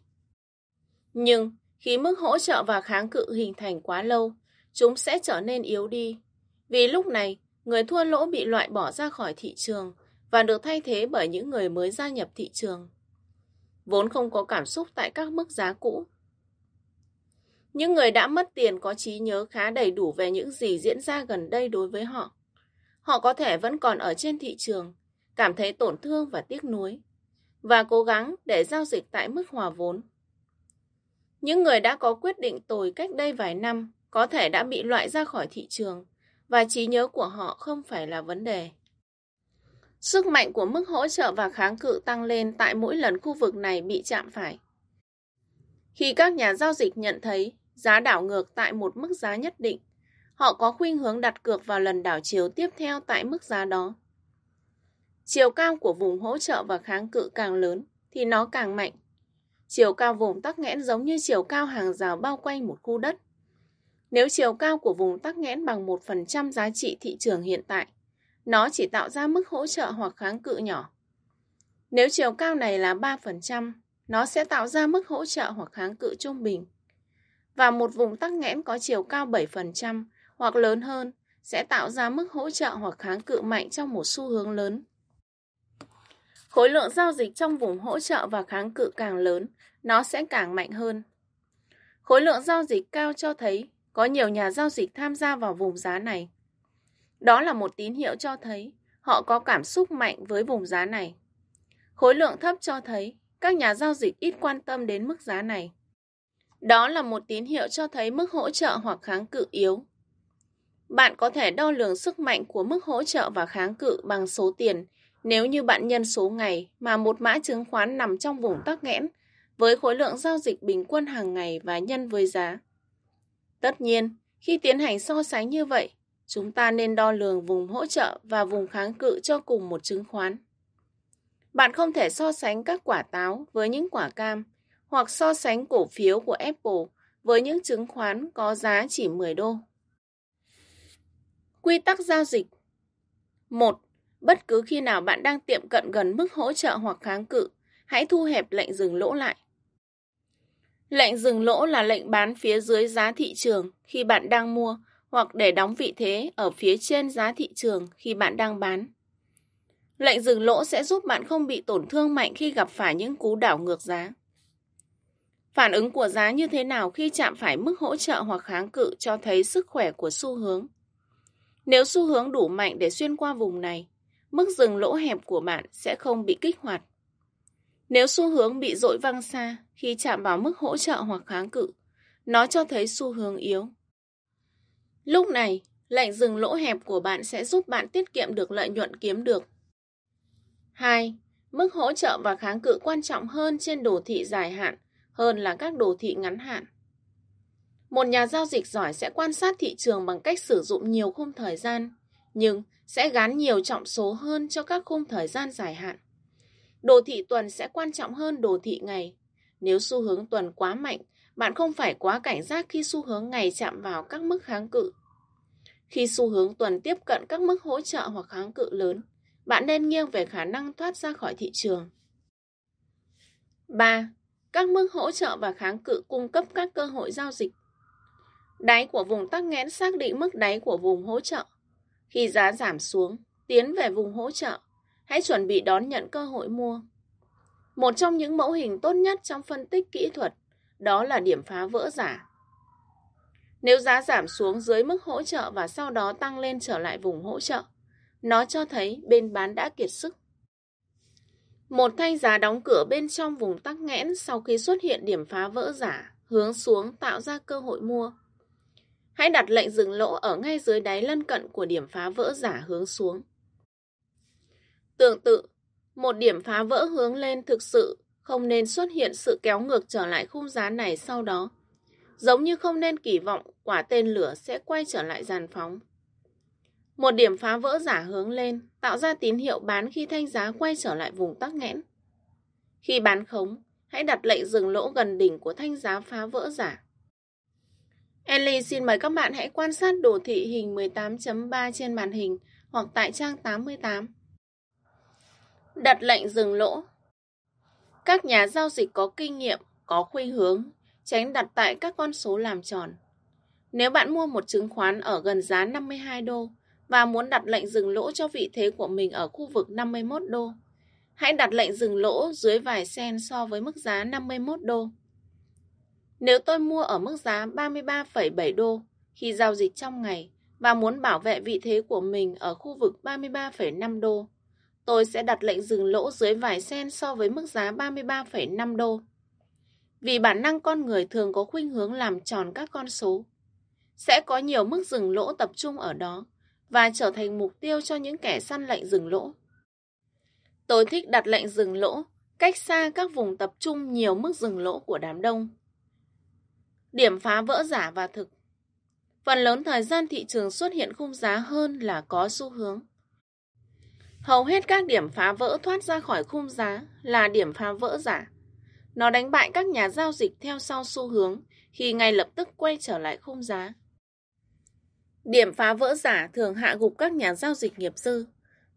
Nhưng khi mức hỗ trợ và kháng cự hình thành quá lâu, chúng sẽ trở nên yếu đi. Vì lúc này, người thua lỗ bị loại bỏ ra khỏi thị trường và được thay thế bởi những người mới gia nhập thị trường. Vốn không có cảm xúc tại các mức giá cũ. Những người đã mất tiền có trí nhớ khá đầy đủ về những gì diễn ra gần đây đối với họ. Họ có thể vẫn còn ở trên thị trường, cảm thấy tổn thương và tiếc nuối, và cố gắng để giao dịch tại mức hòa vốn. Những người đã có quyết định tồi cách đây vài năm có thể đã bị loại ra khỏi thị trường, và trí nhớ của họ không phải là vấn đề. Sức mạnh của mức hỗ trợ và kháng cự tăng lên tại mỗi lần khu vực này bị chạm phải. Khi các nhà giao dịch nhận thấy giá đảo ngược tại một mức giá nhất định, họ có khuynh hướng đặt cược vào lần đảo chiều tiếp theo tại mức giá đó. Chiều cao của vùng hỗ trợ và kháng cự càng lớn thì nó càng mạnh. Chiều cao vùng tắc nghẽn giống như chiều cao hàng rào bao quanh một khu đất. Nếu chiều cao của vùng tắc nghẽn bằng 1% giá trị thị trường hiện tại, nó chỉ tạo ra mức hỗ trợ hoặc kháng cự nhỏ. Nếu chiều cao này là 3%, nó sẽ tạo ra mức hỗ trợ hoặc kháng cự trung bình. Và một vùng tắc nghẽn có chiều cao 7% hoặc lớn hơn sẽ tạo ra mức hỗ trợ hoặc kháng cự mạnh trong một xu hướng lớn. Khối lượng giao dịch trong vùng hỗ trợ và kháng cự càng lớn, nó sẽ càng mạnh hơn. Khối lượng giao dịch cao cho thấy có nhiều nhà giao dịch tham gia vào vùng giá này. Đó là một tín hiệu cho thấy họ có cảm xúc mạnh với vùng giá này. Khối lượng thấp cho thấy các nhà giao dịch ít quan tâm đến mức giá này. Đó là một tín hiệu cho thấy mức hỗ trợ hoặc kháng cự yếu. Bạn có thể đo lường sức mạnh của mức hỗ trợ và kháng cự bằng số tiền nếu như bạn nhân số ngày mà một mã chứng khoán nằm trong vùng tắc nghẽn với khối lượng giao dịch bình quân hàng ngày và nhân với giá. Tất nhiên, khi tiến hành so sánh như vậy, chúng ta nên đo lường vùng hỗ trợ và vùng kháng cự cho cùng một chứng khoán. Bạn không thể so sánh các quả táo với những quả cam hoặc so sánh cổ phiếu của Apple với những chứng khoán có giá chỉ 10 đô. Quy tắc giao dịch 1. Bất cứ khi nào bạn đang tiệm cận gần mức hỗ trợ hoặc kháng cự, hãy thu hẹp lệnh dừng lỗ lại. Lệnh dừng lỗ là lệnh bán phía dưới giá thị trường khi bạn đang mua hoặc để đóng vị thế ở phía trên giá thị trường khi bạn đang bán. Lệnh dừng lỗ sẽ giúp bạn không bị tổn thương mạnh khi gặp phải những cú đảo ngược giá. Phản ứng của giá như thế nào khi chạm phải mức hỗ trợ hoặc kháng cự cho thấy sức khỏe của xu hướng. Nếu xu hướng đủ mạnh để xuyên qua vùng này, mức dừng lỗ hẹp của bạn sẽ không bị kích hoạt. Nếu xu hướng bị dội văng xa khi chạm vào mức hỗ trợ hoặc kháng cự, nó cho thấy xu hướng yếu. Lúc này, lệnh dừng lỗ hẹp của bạn sẽ giúp bạn tiết kiệm được lợi nhuận kiếm được. 2. Mức hỗ trợ và kháng cự quan trọng hơn trên đồ thị dài hạn hơn là các đồ thị ngắn hạn. Một nhà giao dịch giỏi sẽ quan sát thị trường bằng cách sử dụng nhiều khung thời gian, nhưng sẽ gán nhiều trọng số hơn cho các khung thời gian dài hạn. Đồ thị tuần sẽ quan trọng hơn đồ thị ngày. Nếu xu hướng tuần quá mạnh, bạn không phải quá cảnh giác khi xu hướng ngày chạm vào các mức kháng cự. Khi xu hướng tuần tiếp cận các mức hỗ trợ hoặc kháng cự lớn, bạn nên nghiêng về khả năng thoát ra khỏi thị trường. 3. Các mức hỗ trợ và kháng cự cung cấp các cơ hội giao dịch. Đáy của vùng tắc nghẽn xác định mức đáy của vùng hỗ trợ. Khi giá giảm xuống, tiến về vùng hỗ trợ, hãy chuẩn bị đón nhận cơ hội mua. Một trong những mẫu hình tốt nhất trong phân tích kỹ thuật đó là điểm phá vỡ giả. Nếu giá giảm xuống dưới mức hỗ trợ và sau đó tăng lên trở lại vùng hỗ trợ, nó cho thấy bên bán đã kiệt sức. Một thanh giá đóng cửa bên trong vùng tắc nghẽn sau khi xuất hiện điểm phá vỡ giả, hướng xuống tạo ra cơ hội mua. Hãy đặt lệnh dừng lỗ ở ngay dưới đáy lân cận của điểm phá vỡ giả hướng xuống. Tương tự, một điểm phá vỡ hướng lên thực sự không nên xuất hiện sự kéo ngược trở lại khung giá này sau đó. Giống như không nên kỳ vọng quả tên lửa sẽ quay trở lại dàn phóng. Một điểm phá vỡ giả hướng lên, tạo ra tín hiệu bán khi thanh giá quay trở lại vùng tắc nghẽn. Khi bán khống, hãy đặt lệnh dừng lỗ gần đỉnh của thanh giá phá vỡ giả. Ellie xin mời các bạn hãy quan sát đồ thị hình 18.3 trên màn hình hoặc tại trang 88. Đặt lệnh dừng lỗ Các nhà giao dịch có kinh nghiệm, có khuynh hướng, tránh đặt tại các con số làm tròn. Nếu bạn mua một chứng khoán ở gần giá 52 đô và muốn đặt lệnh dừng lỗ cho vị thế của mình ở khu vực 51 đô, hãy đặt lệnh dừng lỗ dưới vài sen so với mức giá 51 đô. Nếu tôi mua ở mức giá 33,7 đô khi giao dịch trong ngày và muốn bảo vệ vị thế của mình ở khu vực 33,5 đô, tôi sẽ đặt lệnh dừng lỗ dưới vài sen so với mức giá 33,5 đô. Vì bản năng con người thường có khuynh hướng làm tròn các con số. Sẽ có nhiều mức dừng lỗ tập trung ở đó và trở thành mục tiêu cho những kẻ săn lệnh dừng lỗ. Tôi thích đặt lệnh dừng lỗ cách xa các vùng tập trung nhiều mức dừng lỗ của đám đông. Điểm phá vỡ giả và thực Phần lớn thời gian thị trường xuất hiện khung giá hơn là có xu hướng. Hầu hết các điểm phá vỡ thoát ra khỏi khung giá là điểm phá vỡ giả. Nó đánh bại các nhà giao dịch theo sau xu hướng khi ngay lập tức quay trở lại khung giá. Điểm phá vỡ giả thường hạ gục các nhà giao dịch nghiệp dư,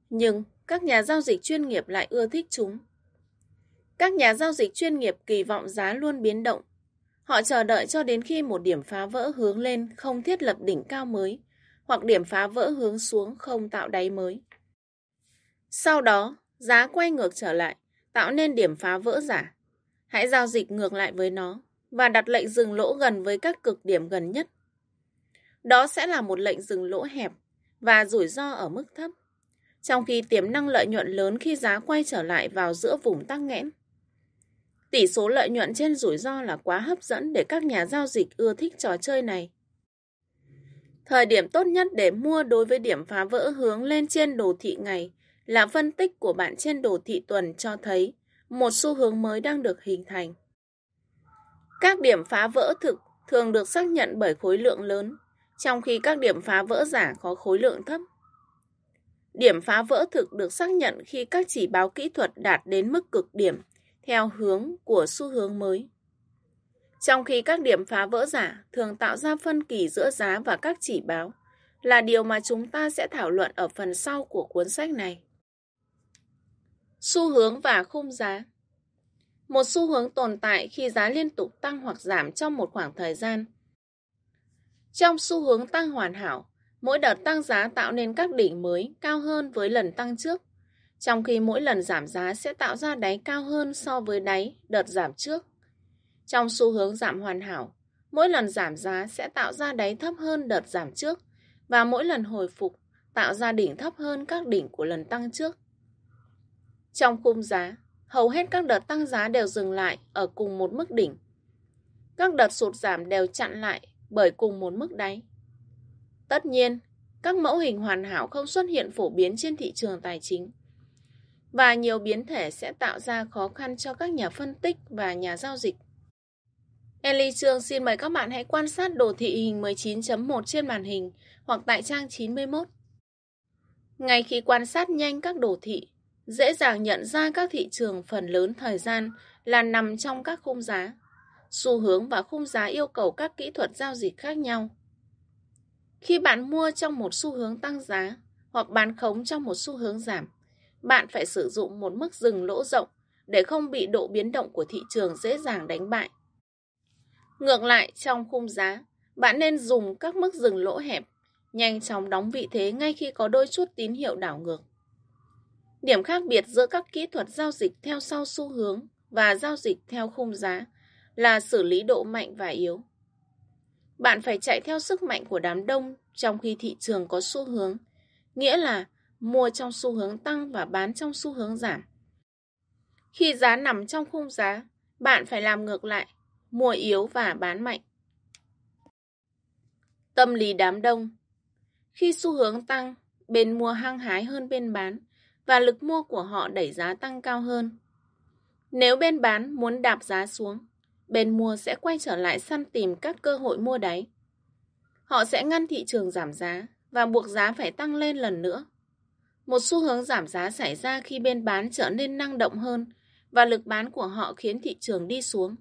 nhưng các nhà giao dịch chuyên nghiệp lại ưa thích chúng. Các nhà giao dịch chuyên nghiệp kỳ vọng giá luôn biến động. Họ chờ đợi cho đến khi một điểm phá vỡ hướng lên không thiết lập đỉnh cao mới, hoặc điểm phá vỡ hướng xuống không tạo đáy mới. Sau đó, giá quay ngược trở lại, tạo nên điểm phá vỡ giả. Hãy giao dịch ngược lại với nó và đặt lệnh dừng lỗ gần với các cực điểm gần nhất. Đó sẽ là một lệnh dừng lỗ hẹp và rủi ro ở mức thấp, trong khi tiềm năng lợi nhuận lớn khi giá quay trở lại vào giữa vùng tăng nghẽn. Tỷ số lợi nhuận trên rủi ro là quá hấp dẫn để các nhà giao dịch ưa thích trò chơi này. Thời điểm tốt nhất để mua đối với điểm phá vỡ hướng lên trên đồ thị ngày là phân tích của bạn trên đồ thị tuần cho thấy một xu hướng mới đang được hình thành. Các điểm phá vỡ thực thường được xác nhận bởi khối lượng lớn, trong khi các điểm phá vỡ giả có khối lượng thấp. Điểm phá vỡ thực được xác nhận khi các chỉ báo kỹ thuật đạt đến mức cực điểm theo hướng của xu hướng mới. Trong khi các điểm phá vỡ giả thường tạo ra phân kỳ giữa giá và các chỉ báo, là điều mà chúng ta sẽ thảo luận ở phần sau của cuốn sách này. Xu hướng và khung giá Một xu hướng tồn tại khi giá liên tục tăng hoặc giảm trong một khoảng thời gian. Trong xu hướng tăng hoàn hảo, mỗi đợt tăng giá tạo nên các đỉnh mới cao hơn với lần tăng trước, trong khi mỗi lần giảm giá sẽ tạo ra đáy cao hơn so với đáy đợt giảm trước. Trong xu hướng giảm hoàn hảo, mỗi lần giảm giá sẽ tạo ra đáy thấp hơn đợt giảm trước và mỗi lần hồi phục tạo ra đỉnh thấp hơn các đỉnh của lần tăng trước. Trong khung giá, hầu hết các đợt tăng giá đều dừng lại ở cùng một mức đỉnh. Các đợt sụt giảm đều chặn lại bởi cùng một mức đáy. Tất nhiên, các mẫu hình hoàn hảo không xuất hiện phổ biến trên thị trường tài chính. Và nhiều biến thể sẽ tạo ra khó khăn cho các nhà phân tích và nhà giao dịch. eli Trương xin mời các bạn hãy quan sát đồ thị hình 19.1 trên màn hình hoặc tại trang 91. Ngay khi quan sát nhanh các đồ thị, dễ dàng nhận ra các thị trường phần lớn thời gian là nằm trong các khung giá. Xu hướng và khung giá yêu cầu các kỹ thuật giao dịch khác nhau. Khi bạn mua trong một xu hướng tăng giá hoặc bán khống trong một xu hướng giảm, bạn phải sử dụng một mức dừng lỗ rộng để không bị độ biến động của thị trường dễ dàng đánh bại. Ngược lại, trong khung giá, bạn nên dùng các mức dừng lỗ hẹp, nhanh chóng đóng vị thế ngay khi có đôi chút tín hiệu đảo ngược. Điểm khác biệt giữa các kỹ thuật giao dịch theo sau xu hướng và giao dịch theo khung giá là xử lý độ mạnh và yếu. Bạn phải chạy theo sức mạnh của đám đông trong khi thị trường có xu hướng, nghĩa là mua trong xu hướng tăng và bán trong xu hướng giảm. Khi giá nằm trong khung giá, bạn phải làm ngược lại, mua yếu và bán mạnh. Tâm lý đám đông Khi xu hướng tăng, bên mua hăng hái hơn bên bán và lực mua của họ đẩy giá tăng cao hơn. Nếu bên bán muốn đạp giá xuống, bên mua sẽ quay trở lại săn tìm các cơ hội mua đáy. Họ sẽ ngăn thị trường giảm giá và buộc giá phải tăng lên lần nữa. Một xu hướng giảm giá xảy ra khi bên bán trở nên năng động hơn và lực bán của họ khiến thị trường đi xuống.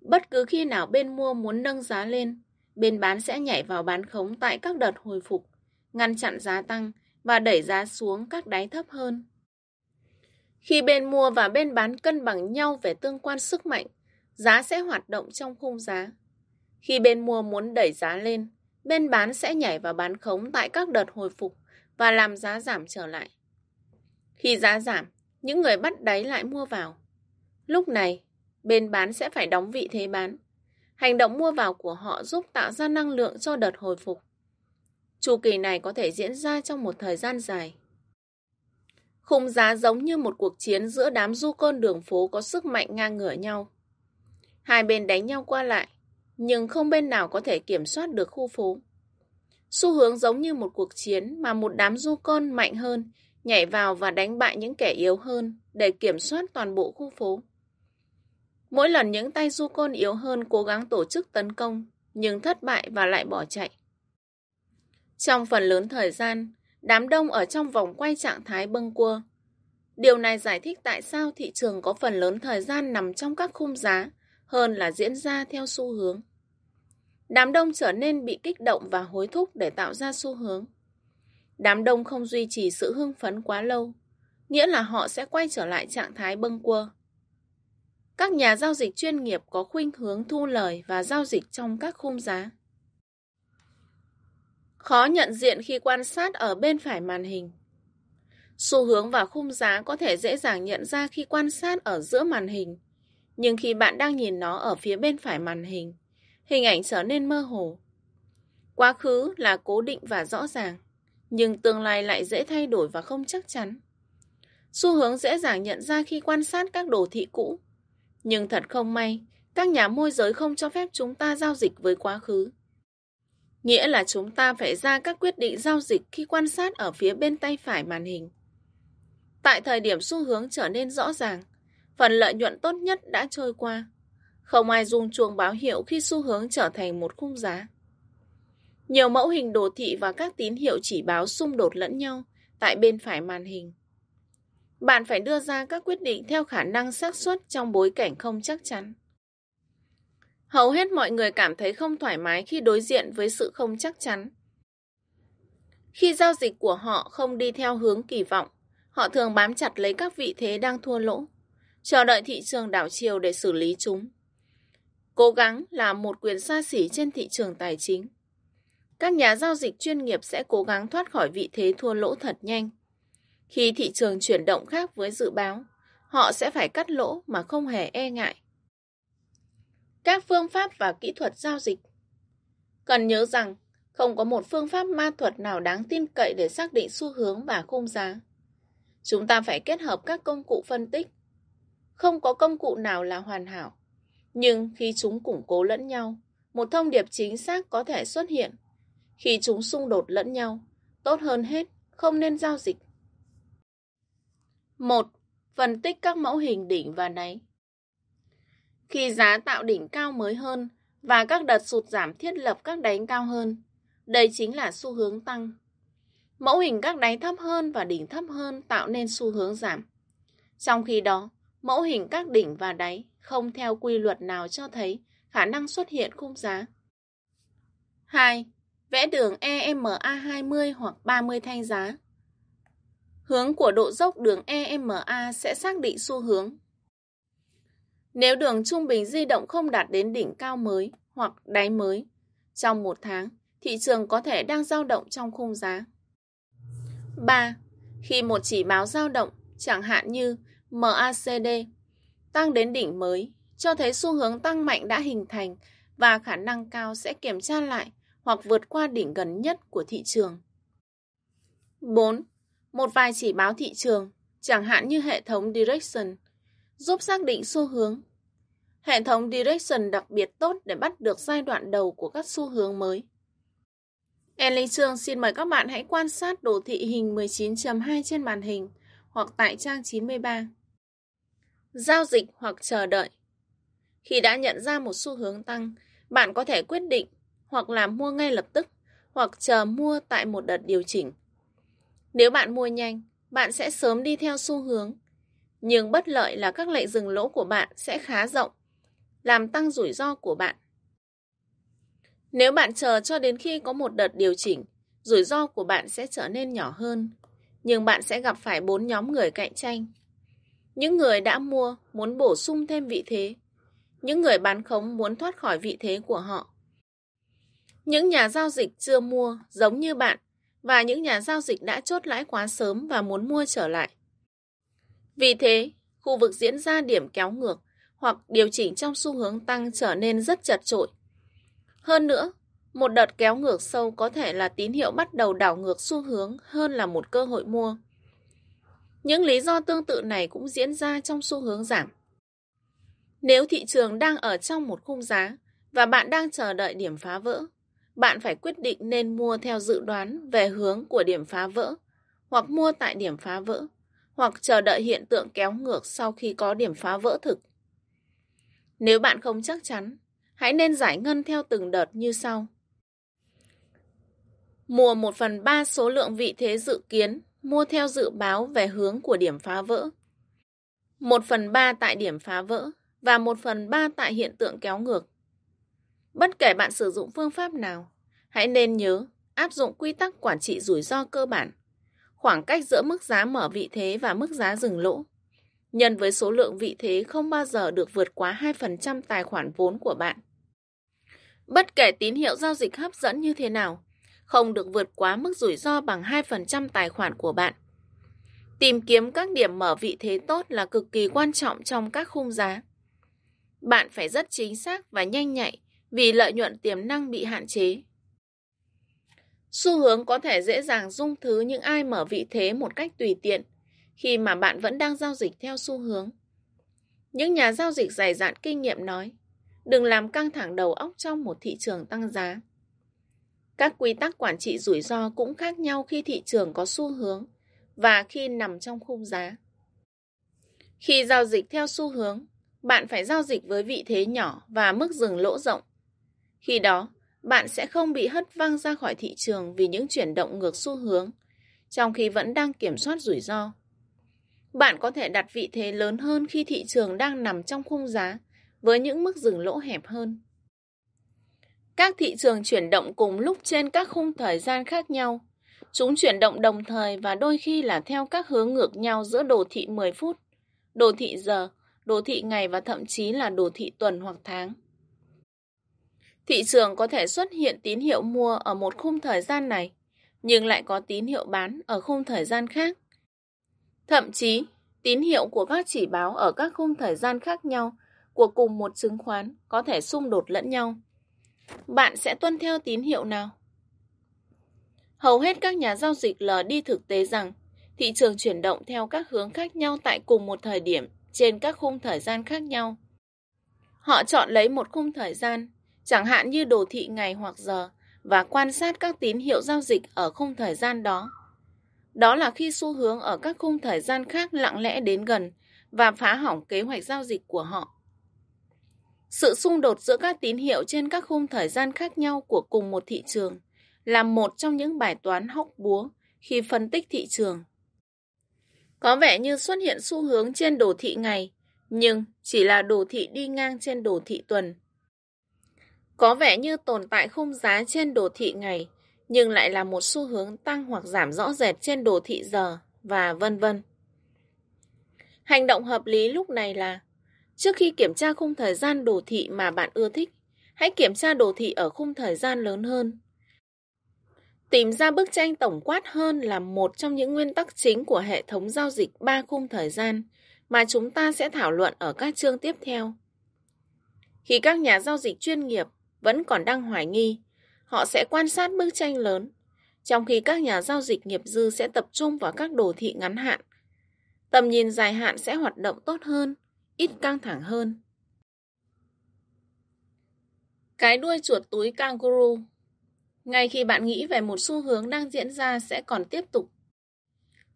Bất cứ khi nào bên mua muốn nâng giá lên, bên bán sẽ nhảy vào bán khống tại các đợt hồi phục, ngăn chặn giá tăng và đẩy giá xuống các đáy thấp hơn. Khi bên mua và bên bán cân bằng nhau về tương quan sức mạnh, giá sẽ hoạt động trong khung giá. Khi bên mua muốn đẩy giá lên, bên bán sẽ nhảy vào bán khống tại các đợt hồi phục và làm giá giảm trở lại. Khi giá giảm, những người bắt đáy lại mua vào. Lúc này, bên bán sẽ phải đóng vị thế bán. Hành động mua vào của họ giúp tạo ra năng lượng cho đợt hồi phục. Chu kỳ này có thể diễn ra trong một thời gian dài. Khung giá giống như một cuộc chiến giữa đám du côn đường phố có sức mạnh ngang ngửa nhau. Hai bên đánh nhau qua lại, nhưng không bên nào có thể kiểm soát được khu phố. Xu hướng giống như một cuộc chiến mà một đám du côn mạnh hơn nhảy vào và đánh bại những kẻ yếu hơn để kiểm soát toàn bộ khu phố. Mỗi lần những tay du côn yếu hơn cố gắng tổ chức tấn công, nhưng thất bại và lại bỏ chạy. Trong phần lớn thời gian, đám đông ở trong vòng quay trạng thái bâng cua. Điều này giải thích tại sao thị trường có phần lớn thời gian nằm trong các khung giá hơn là diễn ra theo xu hướng. Đám đông trở nên bị kích động và hối thúc để tạo ra xu hướng. Đám đông không duy trì sự hưng phấn quá lâu, nghĩa là họ sẽ quay trở lại trạng thái bâng quơ. Các nhà giao dịch chuyên nghiệp có khuynh hướng thu lời và giao dịch trong các khung giá. Khó nhận diện khi quan sát ở bên phải màn hình. Xu hướng và khung giá có thể dễ dàng nhận ra khi quan sát ở giữa màn hình, nhưng khi bạn đang nhìn nó ở phía bên phải màn hình, hình ảnh trở nên mơ hồ. Quá khứ là cố định và rõ ràng, nhưng tương lai lại dễ thay đổi và không chắc chắn. Xu hướng dễ dàng nhận ra khi quan sát các đồ thị cũ, nhưng thật không may, các nhà môi giới không cho phép chúng ta giao dịch với quá khứ. Nghĩa là chúng ta phải ra các quyết định giao dịch khi quan sát ở phía bên tay phải màn hình. Tại thời điểm xu hướng trở nên rõ ràng, phần lợi nhuận tốt nhất đã trôi qua. Không ai rung chuông báo hiệu khi xu hướng trở thành một khung giá. Nhiều mẫu hình đồ thị và các tín hiệu chỉ báo xung đột lẫn nhau tại bên phải màn hình. Bạn phải đưa ra các quyết định theo khả năng xác suất trong bối cảnh không chắc chắn. Hầu hết mọi người cảm thấy không thoải mái khi đối diện với sự không chắc chắn. Khi giao dịch của họ không đi theo hướng kỳ vọng, họ thường bám chặt lấy các vị thế đang thua lỗ, chờ đợi thị trường đảo chiều để xử lý chúng. Cố gắng là một quyền xa xỉ trên thị trường tài chính. Các nhà giao dịch chuyên nghiệp sẽ cố gắng thoát khỏi vị thế thua lỗ thật nhanh. Khi thị trường chuyển động khác với dự báo, họ sẽ phải cắt lỗ mà không hề e ngại. Các phương pháp và kỹ thuật giao dịch Cần nhớ rằng, không có một phương pháp ma thuật nào đáng tin cậy để xác định xu hướng và khung giá. Chúng ta phải kết hợp các công cụ phân tích. Không có công cụ nào là hoàn hảo. Nhưng khi chúng củng cố lẫn nhau, một thông điệp chính xác có thể xuất hiện. Khi chúng xung đột lẫn nhau, tốt hơn hết, không nên giao dịch. 1. Phân tích các mẫu hình đỉnh và đáy khi giá tạo đỉnh cao mới hơn và các đợt sụt giảm thiết lập các đáy cao hơn. Đây chính là xu hướng tăng. Mẫu hình các đáy thấp hơn và đỉnh thấp hơn tạo nên xu hướng giảm. Trong khi đó, mẫu hình các đỉnh và đáy không theo quy luật nào cho thấy khả năng xuất hiện khung giá. 2. vẽ đường EMA20 hoặc 30 thanh giá. Hướng của độ dốc đường EMA sẽ xác định xu hướng. Nếu đường trung bình di động không đạt đến đỉnh cao mới hoặc đáy mới trong một tháng, thị trường có thể đang dao động trong khung giá. 3. Khi một chỉ báo dao động, chẳng hạn như MACD, tăng đến đỉnh mới, cho thấy xu hướng tăng mạnh đã hình thành và khả năng cao sẽ kiểm tra lại hoặc vượt qua đỉnh gần nhất của thị trường. 4. Một vài chỉ báo thị trường, chẳng hạn như hệ thống Direction, giúp xác định xu hướng. Hệ thống Direction đặc biệt tốt để bắt được giai đoạn đầu của các xu hướng mới. Ellie Trương xin mời các bạn hãy quan sát đồ thị hình 19.2 trên màn hình hoặc tại trang 93. Giao dịch hoặc chờ đợi Khi đã nhận ra một xu hướng tăng, bạn có thể quyết định hoặc là mua ngay lập tức hoặc chờ mua tại một đợt điều chỉnh. Nếu bạn mua nhanh, bạn sẽ sớm đi theo xu hướng. Nhưng bất lợi là các lệnh dừng lỗ của bạn sẽ khá rộng, làm tăng rủi ro của bạn. Nếu bạn chờ cho đến khi có một đợt điều chỉnh, rủi ro của bạn sẽ trở nên nhỏ hơn, nhưng bạn sẽ gặp phải bốn nhóm người cạnh tranh. Những người đã mua muốn bổ sung thêm vị thế, những người bán khống muốn thoát khỏi vị thế của họ. Những nhà giao dịch chưa mua giống như bạn và những nhà giao dịch đã chốt lãi quá sớm và muốn mua trở lại. Vì thế, khu vực diễn ra điểm kéo ngược hoặc điều chỉnh trong xu hướng tăng trở nên rất chật trội. Hơn nữa, một đợt kéo ngược sâu có thể là tín hiệu bắt đầu đảo ngược xu hướng hơn là một cơ hội mua. Những lý do tương tự này cũng diễn ra trong xu hướng giảm. Nếu thị trường đang ở trong một khung giá và bạn đang chờ đợi điểm phá vỡ, bạn phải quyết định nên mua theo dự đoán về hướng của điểm phá vỡ, hoặc mua tại điểm phá vỡ, hoặc chờ đợi hiện tượng kéo ngược sau khi có điểm phá vỡ thực. Nếu bạn không chắc chắn, hãy nên giải ngân theo từng đợt như sau. Mua 1 phần 3 số lượng vị thế dự kiến, mua theo dự báo về hướng của điểm phá vỡ. 1 phần 3 tại điểm phá vỡ và 1 phần 3 tại hiện tượng kéo ngược. Bất kể bạn sử dụng phương pháp nào, hãy nên nhớ áp dụng quy tắc quản trị rủi ro cơ bản. Khoảng cách giữa mức giá mở vị thế và mức giá dừng lỗ. Nhân với số lượng vị thế không bao giờ được vượt quá 2% tài khoản vốn của bạn. Bất kể tín hiệu giao dịch hấp dẫn như thế nào, không được vượt quá mức rủi ro bằng 2% tài khoản của bạn. Tìm kiếm các điểm mở vị thế tốt là cực kỳ quan trọng trong các khung giá. Bạn phải rất chính xác và nhanh nhạy vì lợi nhuận tiềm năng bị hạn chế. Xu hướng có thể dễ dàng dung thứ những ai mở vị thế một cách tùy tiện khi mà bạn vẫn đang giao dịch theo xu hướng. Những nhà giao dịch dày dạn kinh nghiệm nói, đừng làm căng thẳng đầu óc trong một thị trường tăng giá. Các quy tắc quản trị rủi ro cũng khác nhau khi thị trường có xu hướng và khi nằm trong khung giá. Khi giao dịch theo xu hướng, bạn phải giao dịch với vị thế nhỏ và mức dừng lỗ rộng. Khi đó, bạn sẽ không bị hất văng ra khỏi thị trường vì những chuyển động ngược xu hướng, trong khi vẫn đang kiểm soát rủi ro. Bạn có thể đặt vị thế lớn hơn khi thị trường đang nằm trong khung giá với những mức dừng lỗ hẹp hơn. Các thị trường chuyển động cùng lúc trên các khung thời gian khác nhau. Chúng chuyển động đồng thời và đôi khi là theo các hướng ngược nhau giữa đồ thị 10 phút, đồ thị giờ, đồ thị ngày và thậm chí là đồ thị tuần hoặc tháng. Thị trường có thể xuất hiện tín hiệu mua ở một khung thời gian này, nhưng lại có tín hiệu bán ở khung thời gian khác. Thậm chí, tín hiệu của các chỉ báo ở các khung thời gian khác nhau của cùng một chứng khoán có thể xung đột lẫn nhau. Bạn sẽ tuân theo tín hiệu nào? Hầu hết các nhà giao dịch lờ đi thực tế rằng thị trường chuyển động theo các hướng khác nhau tại cùng một thời điểm trên các khung thời gian khác nhau. Họ chọn lấy một khung thời gian, chẳng hạn như đồ thị ngày hoặc giờ, và quan sát các tín hiệu giao dịch ở khung thời gian đó. Đó là khi xu hướng ở các khung thời gian khác lặng lẽ đến gần và phá hỏng kế hoạch giao dịch của họ. Sự xung đột giữa các tín hiệu trên các khung thời gian khác nhau của cùng một thị trường là một trong những bài toán hóc búa khi phân tích thị trường. Có vẻ như xuất hiện xu hướng trên đồ thị ngày, nhưng chỉ là đồ thị đi ngang trên đồ thị tuần. Có vẻ như tồn tại khung giá trên đồ thị ngày, nhưng lại là một xu hướng tăng hoặc giảm rõ rệt trên đồ thị giờ và vân vân. Hành động hợp lý lúc này là trước khi kiểm tra khung thời gian đồ thị mà bạn ưa thích, hãy kiểm tra đồ thị ở khung thời gian lớn hơn. Tìm ra bức tranh tổng quát hơn là một trong những nguyên tắc chính của hệ thống giao dịch ba khung thời gian mà chúng ta sẽ thảo luận ở các chương tiếp theo. Khi các nhà giao dịch chuyên nghiệp vẫn còn đang hoài nghi, họ sẽ quan sát bức tranh lớn, trong khi các nhà giao dịch nghiệp dư sẽ tập trung vào các đồ thị ngắn hạn. Tầm nhìn dài hạn sẽ hoạt động tốt hơn, ít căng thẳng hơn. Cái đuôi chuột túi kangaroo Ngay khi bạn nghĩ về một xu hướng đang diễn ra sẽ còn tiếp tục.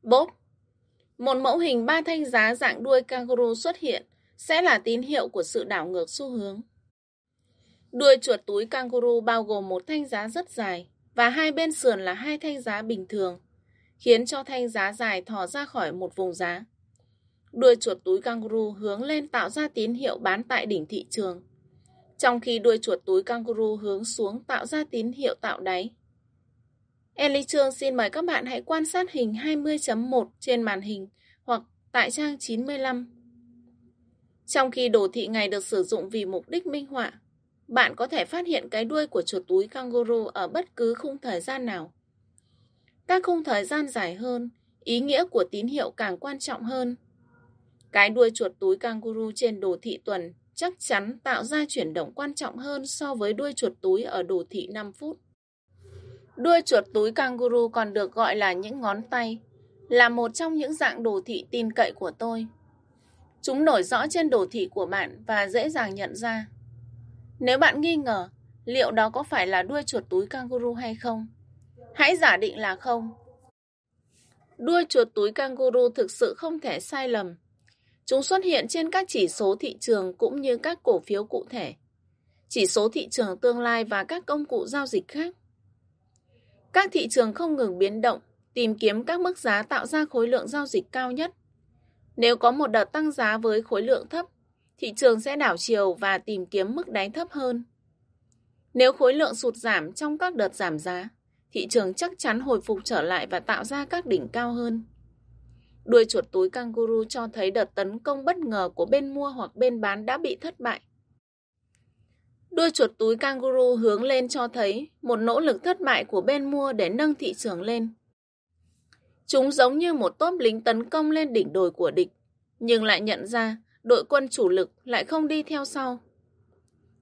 Bốp Một mẫu hình ba thanh giá dạng đuôi kangaroo xuất hiện sẽ là tín hiệu của sự đảo ngược xu hướng. Đuôi chuột túi kangaroo bao gồm một thanh giá rất dài và hai bên sườn là hai thanh giá bình thường, khiến cho thanh giá dài thò ra khỏi một vùng giá. Đuôi chuột túi kangaroo hướng lên tạo ra tín hiệu bán tại đỉnh thị trường, trong khi đuôi chuột túi kangaroo hướng xuống tạo ra tín hiệu tạo đáy. Ellie Trương xin mời các bạn hãy quan sát hình 20.1 trên màn hình hoặc tại trang 95. Trong khi đồ thị ngày được sử dụng vì mục đích minh họa, bạn có thể phát hiện cái đuôi của chuột túi kangaroo ở bất cứ khung thời gian nào. Các khung thời gian dài hơn, ý nghĩa của tín hiệu càng quan trọng hơn. Cái đuôi chuột túi kangaroo trên đồ thị tuần chắc chắn tạo ra chuyển động quan trọng hơn so với đuôi chuột túi ở đồ thị 5 phút. Đuôi chuột túi kangaroo còn được gọi là những ngón tay, là một trong những dạng đồ thị tin cậy của tôi. Chúng nổi rõ trên đồ thị của bạn và dễ dàng nhận ra. Nếu bạn nghi ngờ liệu đó có phải là đuôi chuột túi kangaroo hay không, hãy giả định là không. Đuôi chuột túi kangaroo thực sự không thể sai lầm. Chúng xuất hiện trên các chỉ số thị trường cũng như các cổ phiếu cụ thể, chỉ số thị trường tương lai và các công cụ giao dịch khác. Các thị trường không ngừng biến động, tìm kiếm các mức giá tạo ra khối lượng giao dịch cao nhất. Nếu có một đợt tăng giá với khối lượng thấp, thị trường sẽ đảo chiều và tìm kiếm mức đáy thấp hơn. Nếu khối lượng sụt giảm trong các đợt giảm giá, thị trường chắc chắn hồi phục trở lại và tạo ra các đỉnh cao hơn. Đuôi chuột túi kangaroo cho thấy đợt tấn công bất ngờ của bên mua hoặc bên bán đã bị thất bại. Đuôi chuột túi kangaroo hướng lên cho thấy một nỗ lực thất bại của bên mua để nâng thị trường lên. Chúng giống như một tốp lính tấn công lên đỉnh đồi của địch, nhưng lại nhận ra đội quân chủ lực lại không đi theo sau.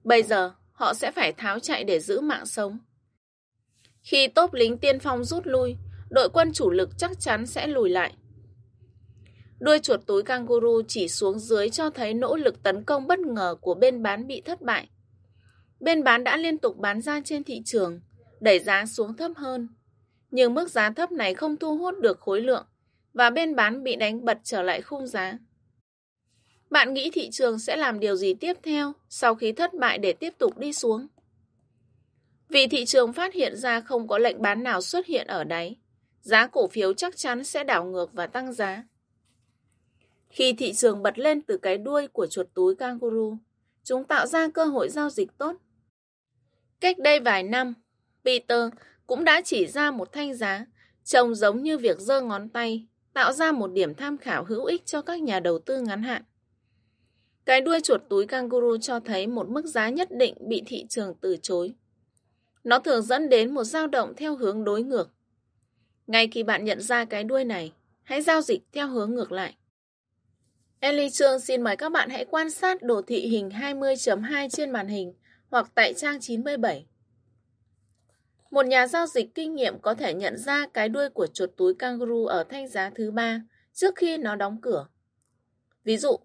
Bây giờ, họ sẽ phải tháo chạy để giữ mạng sống. Khi tốp lính tiên phong rút lui, đội quân chủ lực chắc chắn sẽ lùi lại. Đuôi chuột túi kangaroo chỉ xuống dưới cho thấy nỗ lực tấn công bất ngờ của bên bán bị thất bại. Bên bán đã liên tục bán ra trên thị trường, đẩy giá xuống thấp hơn. Nhưng mức giá thấp này không thu hút được khối lượng và bên bán bị đánh bật trở lại khung giá. Bạn nghĩ thị trường sẽ làm điều gì tiếp theo sau khi thất bại để tiếp tục đi xuống? Vì thị trường phát hiện ra không có lệnh bán nào xuất hiện ở đáy, giá cổ phiếu chắc chắn sẽ đảo ngược và tăng giá. Khi thị trường bật lên từ cái đuôi của chuột túi kangaroo, chúng tạo ra cơ hội giao dịch tốt. Cách đây vài năm, Peter cũng đã chỉ ra một thanh giá trông giống như việc giơ ngón tay, tạo ra một điểm tham khảo hữu ích cho các nhà đầu tư ngắn hạn. Cái đuôi chuột túi kangaroo cho thấy một mức giá nhất định bị thị trường từ chối. Nó thường dẫn đến một dao động theo hướng đối ngược. Ngay khi bạn nhận ra cái đuôi này, hãy giao dịch theo hướng ngược lại. Ellie Trương xin mời các bạn hãy quan sát đồ thị hình 20.2 trên màn hình hoặc tại trang 97. Một nhà giao dịch kinh nghiệm có thể nhận ra cái đuôi của chuột túi kangaroo ở thanh giá thứ ba trước khi nó đóng cửa. Ví dụ,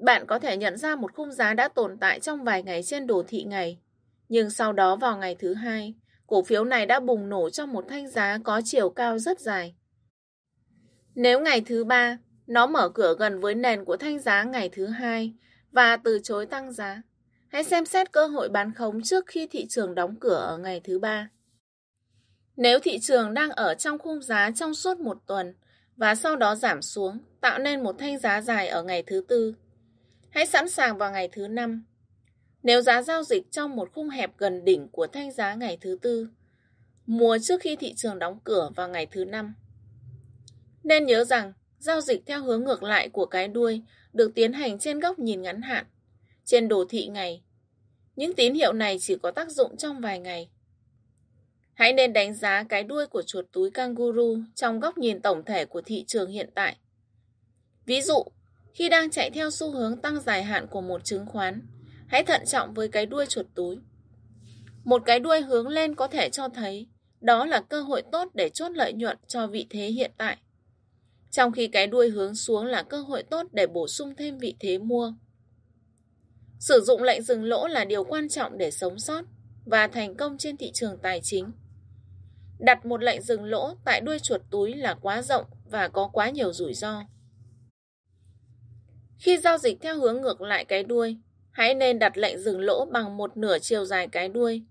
bạn có thể nhận ra một khung giá đã tồn tại trong vài ngày trên đồ thị ngày, nhưng sau đó vào ngày thứ hai, cổ phiếu này đã bùng nổ trong một thanh giá có chiều cao rất dài. Nếu ngày thứ ba, nó mở cửa gần với nền của thanh giá ngày thứ hai và từ chối tăng giá, hãy xem xét cơ hội bán khống trước khi thị trường đóng cửa ở ngày thứ ba. Nếu thị trường đang ở trong khung giá trong suốt một tuần và sau đó giảm xuống, tạo nên một thanh giá dài ở ngày thứ tư, Hãy sẵn sàng vào ngày thứ năm. Nếu giá giao dịch trong một khung hẹp gần đỉnh của thanh giá ngày thứ tư, mua trước khi thị trường đóng cửa vào ngày thứ năm. Nên nhớ rằng, giao dịch theo hướng ngược lại của cái đuôi được tiến hành trên góc nhìn ngắn hạn, trên đồ thị ngày. Những tín hiệu này chỉ có tác dụng trong vài ngày. Hãy nên đánh giá cái đuôi của chuột túi kangaroo trong góc nhìn tổng thể của thị trường hiện tại. Ví dụ, khi đang chạy theo xu hướng tăng dài hạn của một chứng khoán, hãy thận trọng với cái đuôi chuột túi. Một cái đuôi hướng lên có thể cho thấy đó là cơ hội tốt để chốt lợi nhuận cho vị thế hiện tại. Trong khi cái đuôi hướng xuống là cơ hội tốt để bổ sung thêm vị thế mua. Sử dụng lệnh dừng lỗ là điều quan trọng để sống sót và thành công trên thị trường tài chính. Đặt một lệnh dừng lỗ tại đuôi chuột túi là quá rộng và có quá nhiều rủi ro. Khi giao dịch theo hướng ngược lại cái đuôi, hãy nên đặt lệnh dừng lỗ bằng một nửa chiều dài cái đuôi.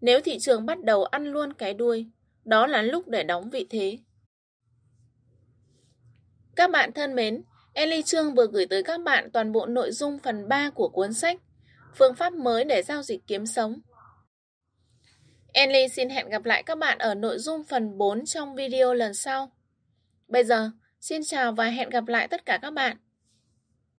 Nếu thị trường bắt đầu ăn luôn cái đuôi, đó là lúc để đóng vị thế. Các bạn thân mến, Ellie Trương vừa gửi tới các bạn toàn bộ nội dung phần 3 của cuốn sách Phương pháp mới để giao dịch kiếm sống. Ellie xin hẹn gặp lại các bạn ở nội dung phần 4 trong video lần sau. Bây giờ, xin chào và hẹn gặp lại tất cả các bạn.